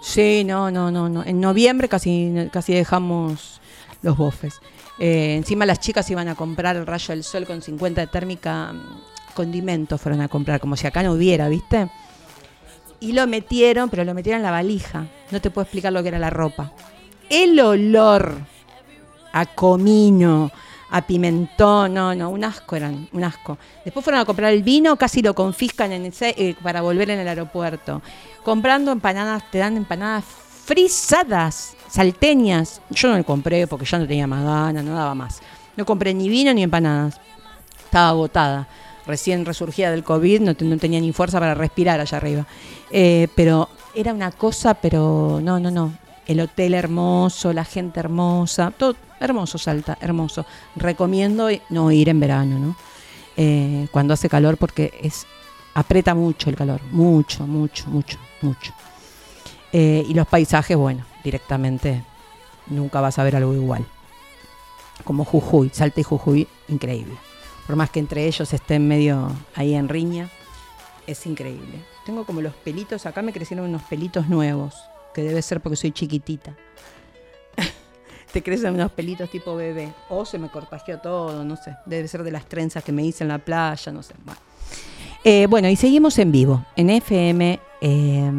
Sí, no, no, no, no. En noviembre casi, casi dejamos los bofes. Eh, encima las chicas iban a comprar el rayo del sol con 50 de térmica, mm, condimentos fueron a comprar, como si acá no hubiera, ¿viste? Y lo metieron, pero lo metieron en la valija. No te puedo explicar lo que era la ropa. El olor a comino, a pimentón, no, no, un asco eran, un asco. Después fueron a comprar el vino, casi lo confiscan en ese, eh, para volver en el aeropuerto. Comprando empanadas, te dan empanadas frisadas, salteñas. Yo no le compré porque ya no tenía más ganas, no daba más. No compré ni vino ni empanadas. Estaba agotada. Recién resurgida del COVID, no, no tenía ni fuerza para respirar allá arriba. Eh, pero era una cosa, pero no, no, no. El hotel hermoso, la gente hermosa, todo hermoso Salta, hermoso. Recomiendo eh, no ir en verano, ¿no? Eh, cuando hace calor porque es aprieta mucho el calor, mucho, mucho, mucho, mucho. Y los paisajes, bueno, directamente nunca vas a ver algo igual. Como Jujuy, Salta y Jujuy, increíble. Por más que entre ellos estén medio ahí en riña, es increíble. Tengo como los pelitos, acá me crecieron unos pelitos nuevos, que debe ser porque soy chiquitita. Te crecen unos pelitos tipo bebé. O se me contagió todo, no sé. Debe ser de las trenzas que me hice en la playa, no sé. Bueno. Eh, bueno, y seguimos en vivo, en FM eh,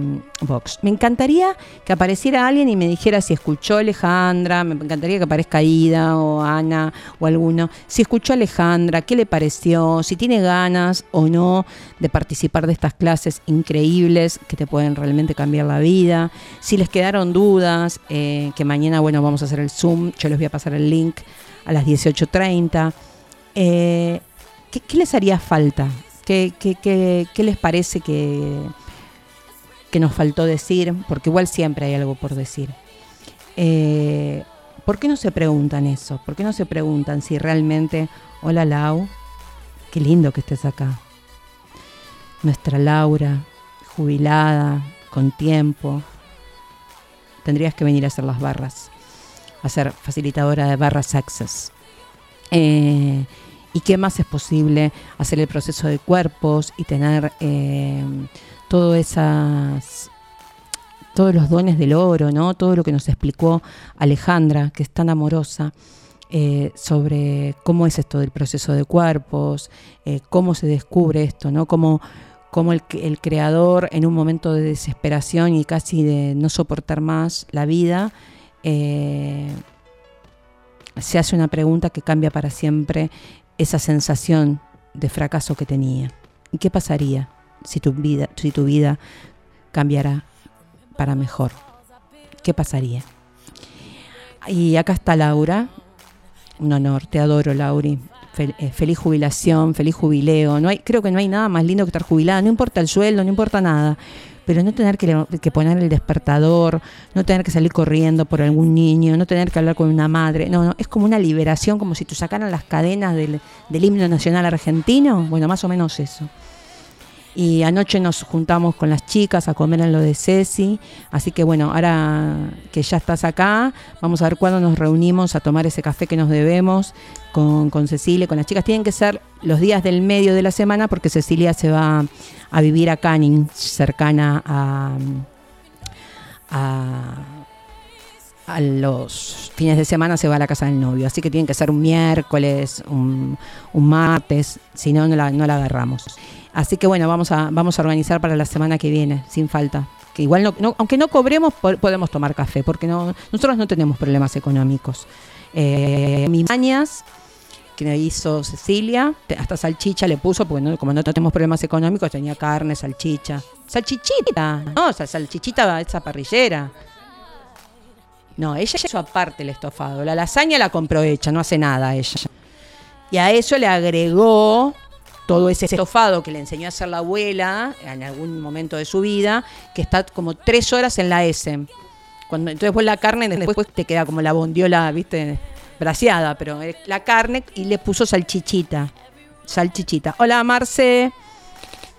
Vox. Me encantaría que apareciera alguien y me dijera si escuchó Alejandra, me encantaría que aparezca Ida o Ana o alguno, si escuchó Alejandra, qué le pareció, si tiene ganas o no de participar de estas clases increíbles que te pueden realmente cambiar la vida, si les quedaron dudas, eh, que mañana, bueno, vamos a hacer el Zoom, yo les voy a pasar el link a las 18.30. Eh, ¿qué, qué les haría falta? ¿Qué, qué, qué- qué les parece que, que nos faltó decir? Porque igual siempre hay algo por decir. Eh, ¿Por qué no se preguntan eso? ¿Por qué no se preguntan si realmente, hola Lau, qué lindo que estés acá? Nuestra Laura, jubilada, con tiempo, tendrías que venir a hacer las barras, a ser facilitadora de barras access. Eh, ¿Y qué más es posible? Hacer el proceso de cuerpos y tener eh, todo esas, todos los dones del oro, ¿no? Todo lo que nos explicó Alejandra, que es tan amorosa, eh, sobre cómo es esto del proceso de cuerpos, eh, cómo se descubre esto, ¿no? Cómo, cómo el, el creador en un momento de desesperación y casi de no soportar más la vida, eh, se hace una pregunta que cambia para siempre esa sensación de fracaso que tenía. ¿Y qué pasaría si tu vida, si tu vida cambiara para mejor? ¿Qué pasaría? Y acá está Laura. Un honor, te adoro, Lauri. Eh, feliz jubilación, feliz jubileo. No hay, creo que no hay nada más lindo que estar jubilada. No importa el sueldo, no importa nada. Pero no tener que, poner el despertador, no tener que salir corriendo por algún niño, no tener que hablar con una madre. No, no, es como una liberación, como si te sacaran las cadenas del himno nacional argentino. Bueno, más o menos eso. Y anoche nos juntamos con las chicas a comer en lo de Ceci. Así que bueno, ahora que ya estás acá, vamos a ver cuándo nos reunimos a tomar ese café que nos debemos con, con Cecilia, con las chicas. Tienen que ser los días del medio de la semana porque Cecilia se va a vivir a Canning, cercana a, a, a los fines de semana se va a la casa del novio. Así que tienen que ser un miércoles, un, un martes, si no, no la, no la agarramos. Así que bueno, vamos a, vamos a organizar para la semana que viene, sin falta. Que igual, no, aunque no cobremos, po- podemos tomar café, porque no, nosotros no tenemos problemas económicos. Eh, mis mañas que hizo Cecilia, hasta salchicha le puso, porque como no tenemos problemas económicos, tenía carne, salchicha. Salchichita, no, esa salchichita, esa parrillera. No, ella hizo aparte el estofado. La lasaña la compró hecha, no hace nada ella. Y a eso le agregó todo ese estofado que le enseñó a hacer la abuela en algún momento de su vida, que está como tres horas en la S. Cuando, entonces pues la carne después te queda como la bondiola, viste, braseada, pero la carne y le puso salchichita. Salchichita. Hola Marce.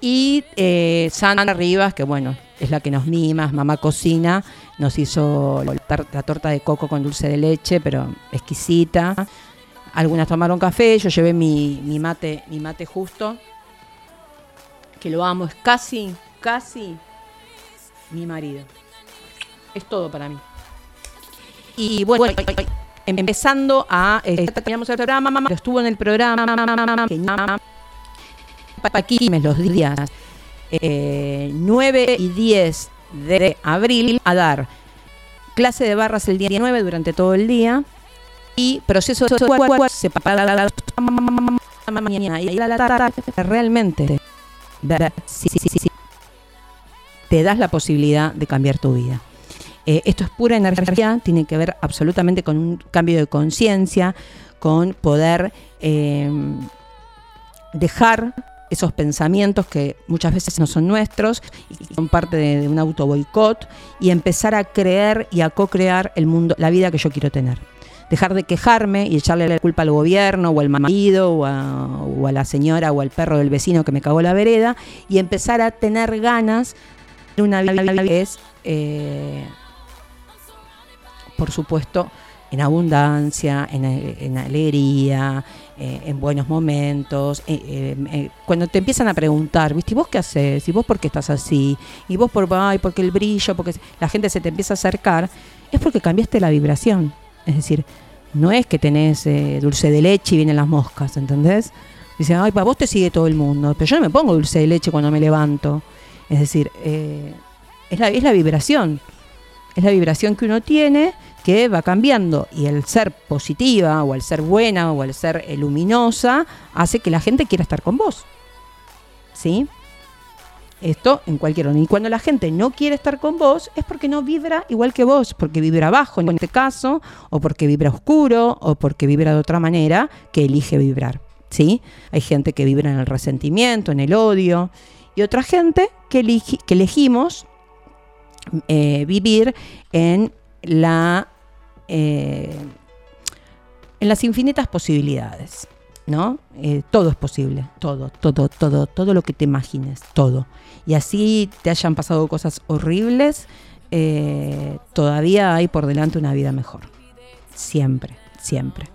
Y eh, Sandra Rivas, que bueno, es la que nos mima, mamá cocina, nos hizo la, tar- la torta de coco con dulce de leche, pero exquisita. Algunas tomaron café, yo llevé mi, mi mate, mi mate justo, que lo amo, es casi, casi mi marido. Es todo para mí. Y bueno, empezando a. Eh, el programa, pero estuvo en el programa. Paquimes los días eh, 9 y 10 de abril a dar clase de barras el día 9 durante todo el día y proceso de separado a la mañana y a la tarde realmente te das la posibilidad de cambiar tu vida. Eh, esto es pura energía, tiene que ver absolutamente con un cambio de conciencia, con poder eh, dejar esos pensamientos que muchas veces no son nuestros y son parte de, de un auto boicot y empezar a creer y a co-crear el mundo, la vida que yo quiero tener. Dejar de quejarme y echarle la culpa al gobierno o al marido o a, la señora o al perro del vecino que me cagó la vereda y empezar a tener ganas de una vida que es, eh, por supuesto, en abundancia, en, en alegría, eh, en buenos momentos. eh, eh, eh, cuando te empiezan a preguntar, ¿viste? ¿Y vos qué haces? ¿Y vos por qué estás así? ¿Y vos por ay, porque el brillo? Porque la gente se te empieza a acercar. Es porque cambiaste la vibración. Es decir, no es que tenés eh, dulce de leche y vienen las moscas, ¿entendés? Dice, ay, para vos te sigue todo el mundo, pero yo no me pongo dulce de leche cuando me levanto. Es decir, eh, es, la, es la vibración. Es la vibración que uno tiene que va cambiando y el ser positiva o el ser buena o el ser eh, luminosa hace que la gente quiera estar con vos. ¿Sí? Esto en cualquier orden. Y cuando la gente no quiere estar con vos es porque no vibra igual que vos, porque vibra bajo en este caso, o porque vibra oscuro, o porque vibra de otra manera que elige vibrar. ¿Sí? Hay gente que vibra en el resentimiento, en el odio, y otra gente que, eligi- que elegimos eh, vivir en la eh, en las infinitas posibilidades, ¿no? Eh, todo es posible, todo, todo, todo, todo lo que te imagines, todo. Y así te hayan pasado cosas horribles, eh, todavía hay por delante una vida mejor. Siempre, siempre.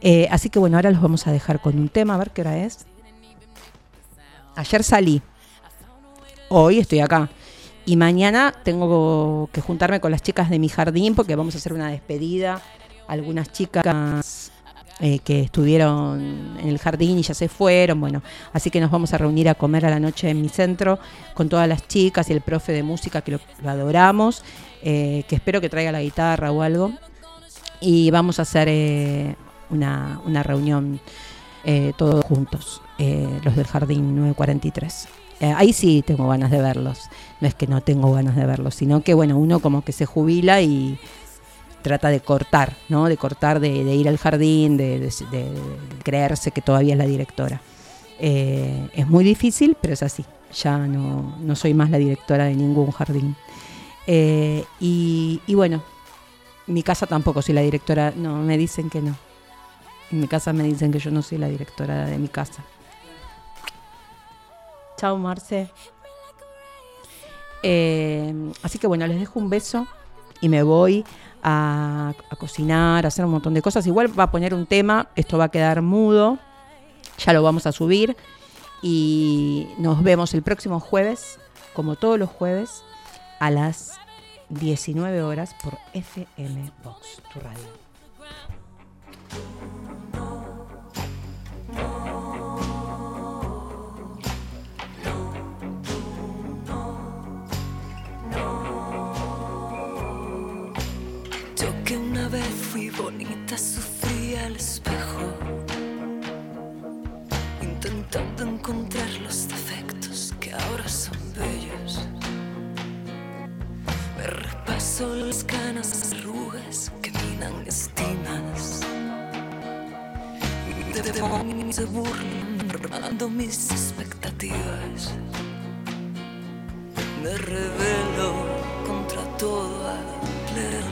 Eh, así que bueno, ahora los vamos a dejar con un tema, a ver qué hora es. Ayer salí, hoy estoy acá. Y mañana tengo que juntarme con las chicas de mi jardín porque vamos a hacer una despedida. Algunas chicas eh, que estuvieron en el jardín y ya se fueron. Bueno, así que nos vamos a reunir a comer a la noche en mi centro con todas las chicas y el profe de música que lo, adoramos, eh, que espero que traiga la guitarra o algo. Y vamos a hacer eh, una, una reunión eh, todos juntos, los del Jardín 943. Eh, ahí sí tengo ganas de verlos, no es que no tengo ganas de verlos, sino que bueno, uno como que se jubila y trata de cortar, ¿no? De cortar, de, ir al jardín, de creerse que todavía es la directora. Eh, es muy difícil, pero es así. Ya no, no soy más la directora de ningún jardín. Eh, y, y bueno, mi casa tampoco soy la directora, no, me dicen que no. En mi casa me dicen que yo no soy la directora de mi casa. Chao, Marce. Eh, así que bueno, les dejo un beso y me voy a, cocinar, a hacer un montón de cosas. Igual va a poner un tema, esto va a quedar mudo, ya lo vamos a subir y nos vemos el próximo jueves, como todos los jueves, a las 19 horas por FM Box, tu radio. Bonita sufrí al espejo, intentando encontrar los defectos que ahora son bellos. Me repaso las canas arrugas que minan estimas. De demonios se burlan armando mis expectativas. Me rebelo contra plena luz.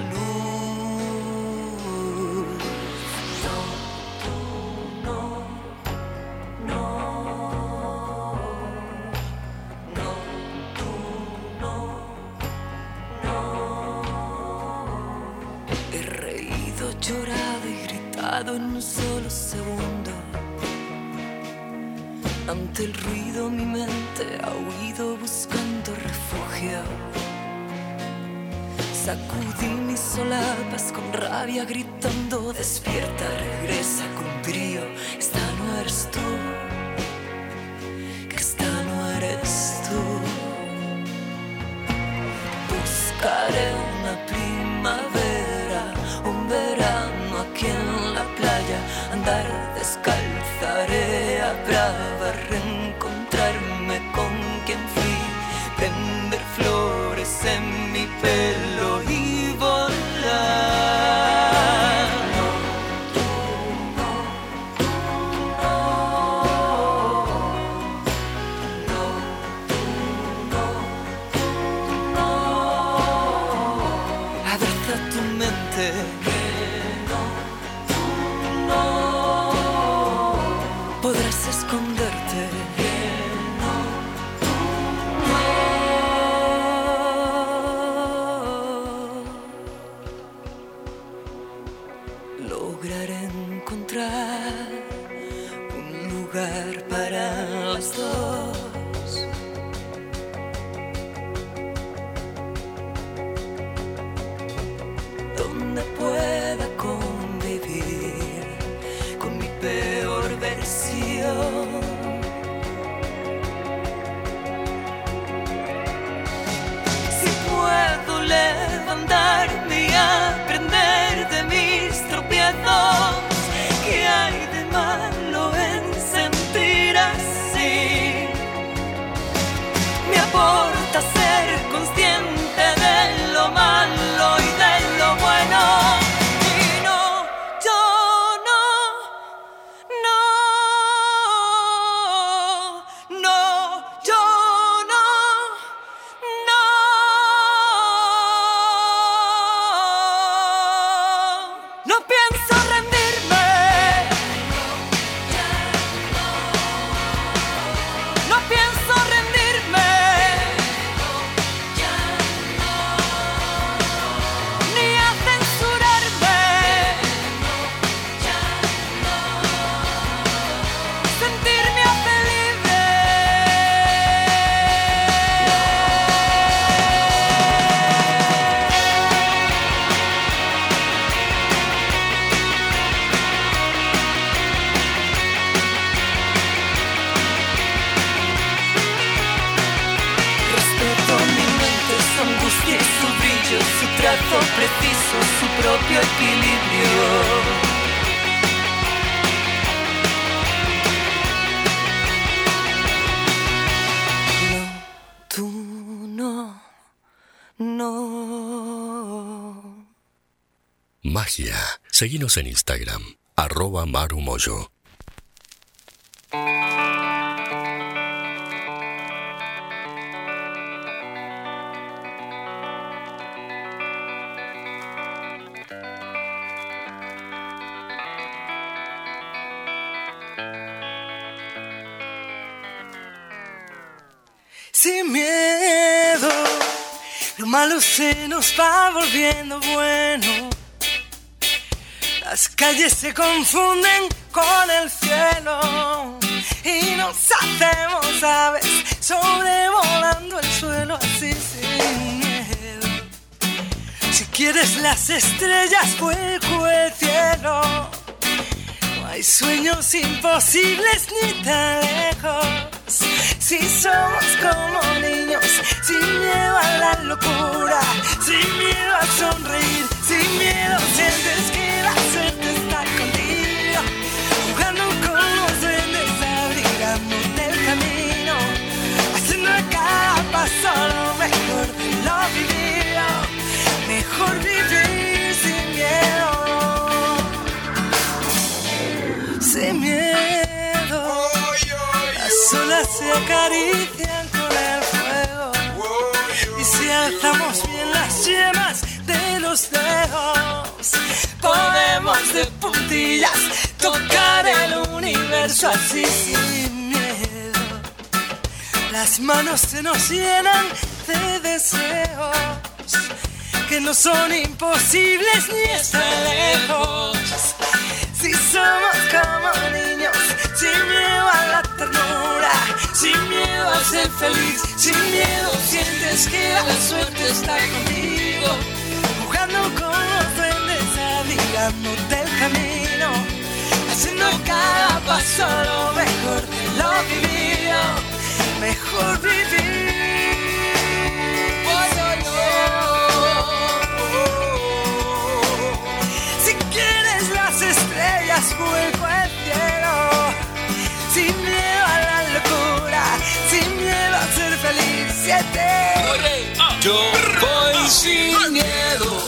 En un solo segundo. Ante el ruido mi mente ha huido buscando refugio. Sacudí mis solapas con rabia gritando despierta, regresa con brío. Esta no eres tú, Magia. Seguinos en Instagram, arroba marumoyo. Sin miedo, lo malo se nos va volviendo bueno. Las calles se confunden con el cielo y nos hacemos aves sobrevolando el suelo así sin miedo. Si quieres las estrellas, vuelco el cielo. No hay sueños imposibles ni tan lejos. Si somos como niños, sin miedo a la locura, sin miedo a sonreír, sin miedo sientes que sin miedo, sin miedo. Las olas se acarician con el fuego. Y si alzamos bien las yemas de los dedos podemos de puntillas tocar el universo así sin miedo. Las manos se nos llenan de deseos que no son imposibles ni están lejos. Si somos como niños, sin miedo a la ternura, sin miedo a ser feliz, sin miedo sientes que la suerte está contigo, jugando con los duendes, abrigándote el camino, haciendo cada paso lo mejor de lo vivido, mejor vivir. Cielo. Sin miedo a la locura, sin miedo a ser feliz. Siete. Yo voy sin miedo,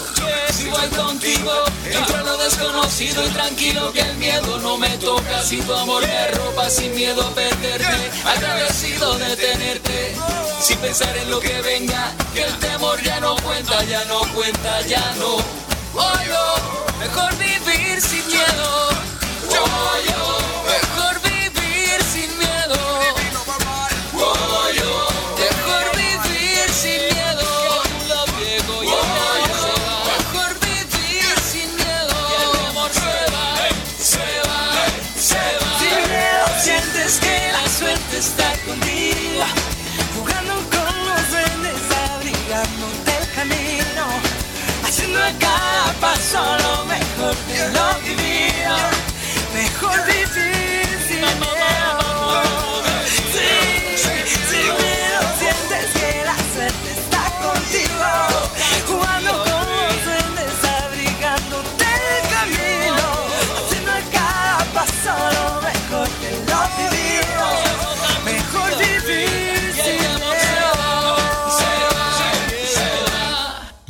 si voy contigo, entro en lo desconocido y tranquilo que el miedo no me toca. Si tu amor me ropa sin miedo a perderte, agradecido de tenerte, sin pensar en lo que venga, que el temor ya no cuenta, ya no cuenta, ya no. Oh, no. Mejor vivir sin miedo. Y el temor se va, se va, se va. Sin miedo. Sientes que la suerte está contigo, jugando con los duendes, abrigándote el camino, haciendo a cada paso lo mejor de lo vivido,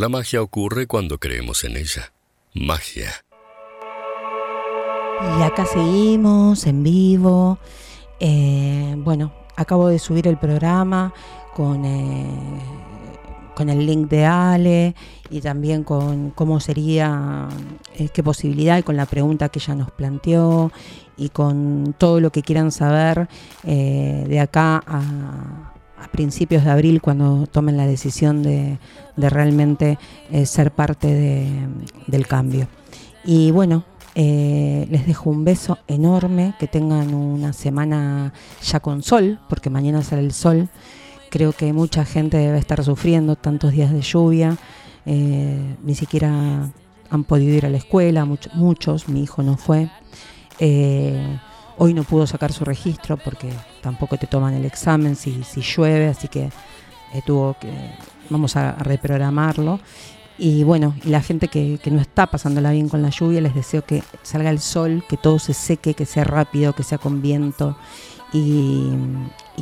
la magia ocurre cuando creemos en ella. Magia. Y acá seguimos en vivo. Eh, bueno, acabo de subir el programa con, eh, con el link de Ale y también con cómo sería, eh, qué posibilidad y con la pregunta que ella nos planteó y con todo lo que quieran saber de acá a, a principios de abril cuando tomen la decisión de, de realmente ser parte de- del cambio. Y bueno, eh, les dejo un beso enorme, que tengan una semana ya con sol, porque mañana sale el sol. Creo que mucha gente debe estar sufriendo tantos días de lluvia, eh, ni siquiera han podido ir a la escuela, much- muchos, mi hijo no fue. Eh, hoy no pudo sacar su registro porque tampoco te toman el examen si, si llueve, así que tuvo que, vamos a reprogramarlo. Y bueno, y la gente que, no está pasándola bien con la lluvia, les deseo que salga el sol, que todo se seque, que sea rápido, que sea con viento y,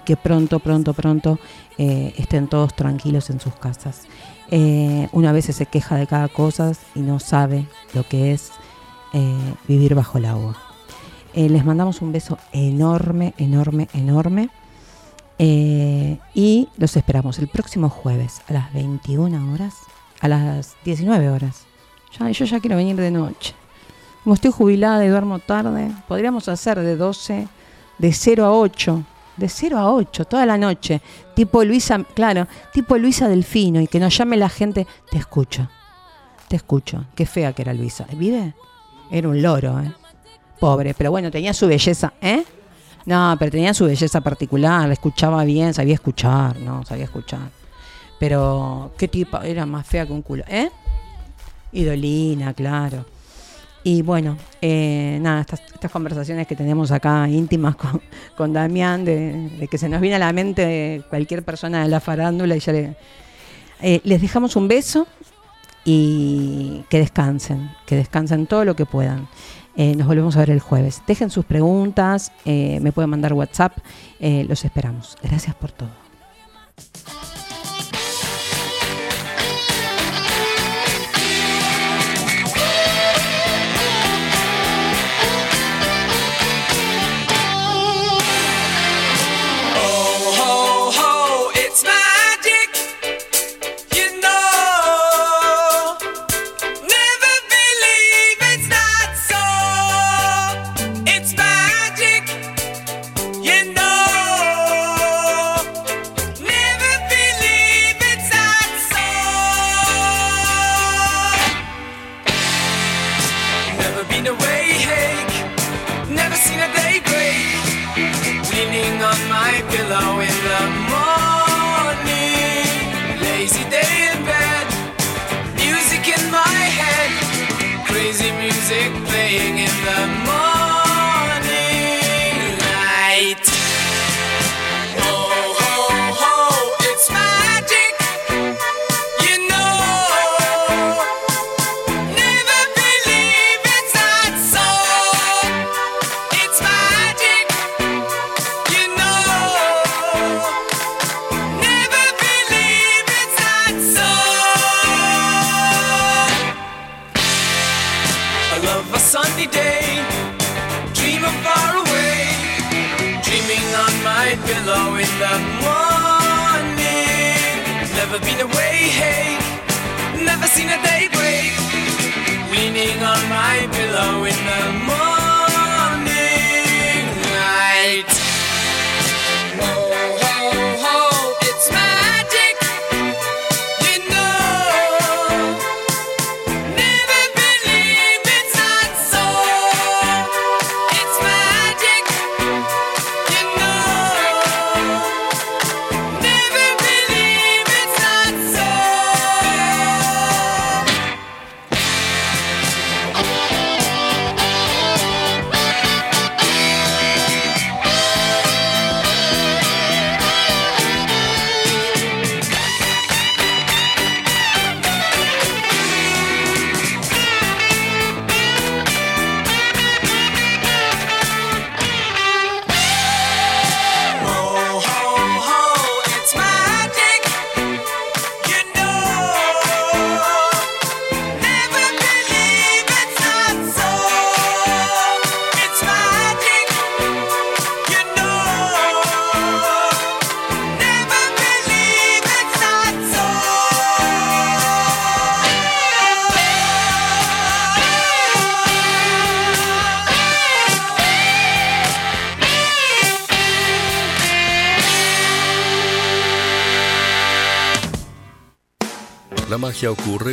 que pronto, pronto, pronto eh, estén todos tranquilos en sus casas. Eh, una vez se queja de cada cosa y no sabe lo que es eh, vivir bajo el agua. Les mandamos un beso enorme, enorme, enorme. Y los esperamos el próximo jueves a las 21 horas, a las 19 horas. Ya, yo ya quiero venir de noche. Como estoy jubilada y duermo tarde, podríamos hacer de 12, de 0 a 8, de 0 a 8, toda la noche. Tipo Luisa, claro, tipo Luisa Delfino y que nos llame la gente. Te escucho, te escucho. Qué fea que era Luisa. ¿Vive? Era un loro, ¿eh? Pobre, pero bueno, tenía su belleza, ¿eh? No, pero tenía su belleza particular, la escuchaba bien, sabía escuchar, no, sabía escuchar. Pero, ¿qué tipo? Era más fea que un culo, ¿eh? Idolina, claro. Y bueno, eh, nada, estas, conversaciones que tenemos acá íntimas con, con Damián, de, que se nos viene a la mente cualquier persona de la farándula y ya le... eh, les dejamos un beso y que descansen, que descansen todo lo que puedan. Eh, nos volvemos a ver el jueves. Dejen sus preguntas, me pueden mandar WhatsApp, los esperamos. Gracias por todo.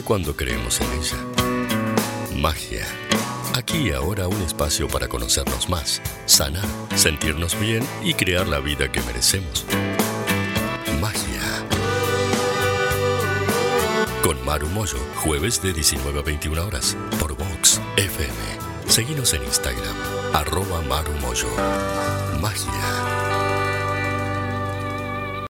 Cuando creemos en ella. Magia. Aquí y ahora un espacio para conocernos más, sanar, sentirnos bien y crear la vida que merecemos. Magia. Con Maru Moyo, jueves de 19 a 21 horas, por Vox FM. Seguimos en Instagram, arroba Maru Moyo. Magia.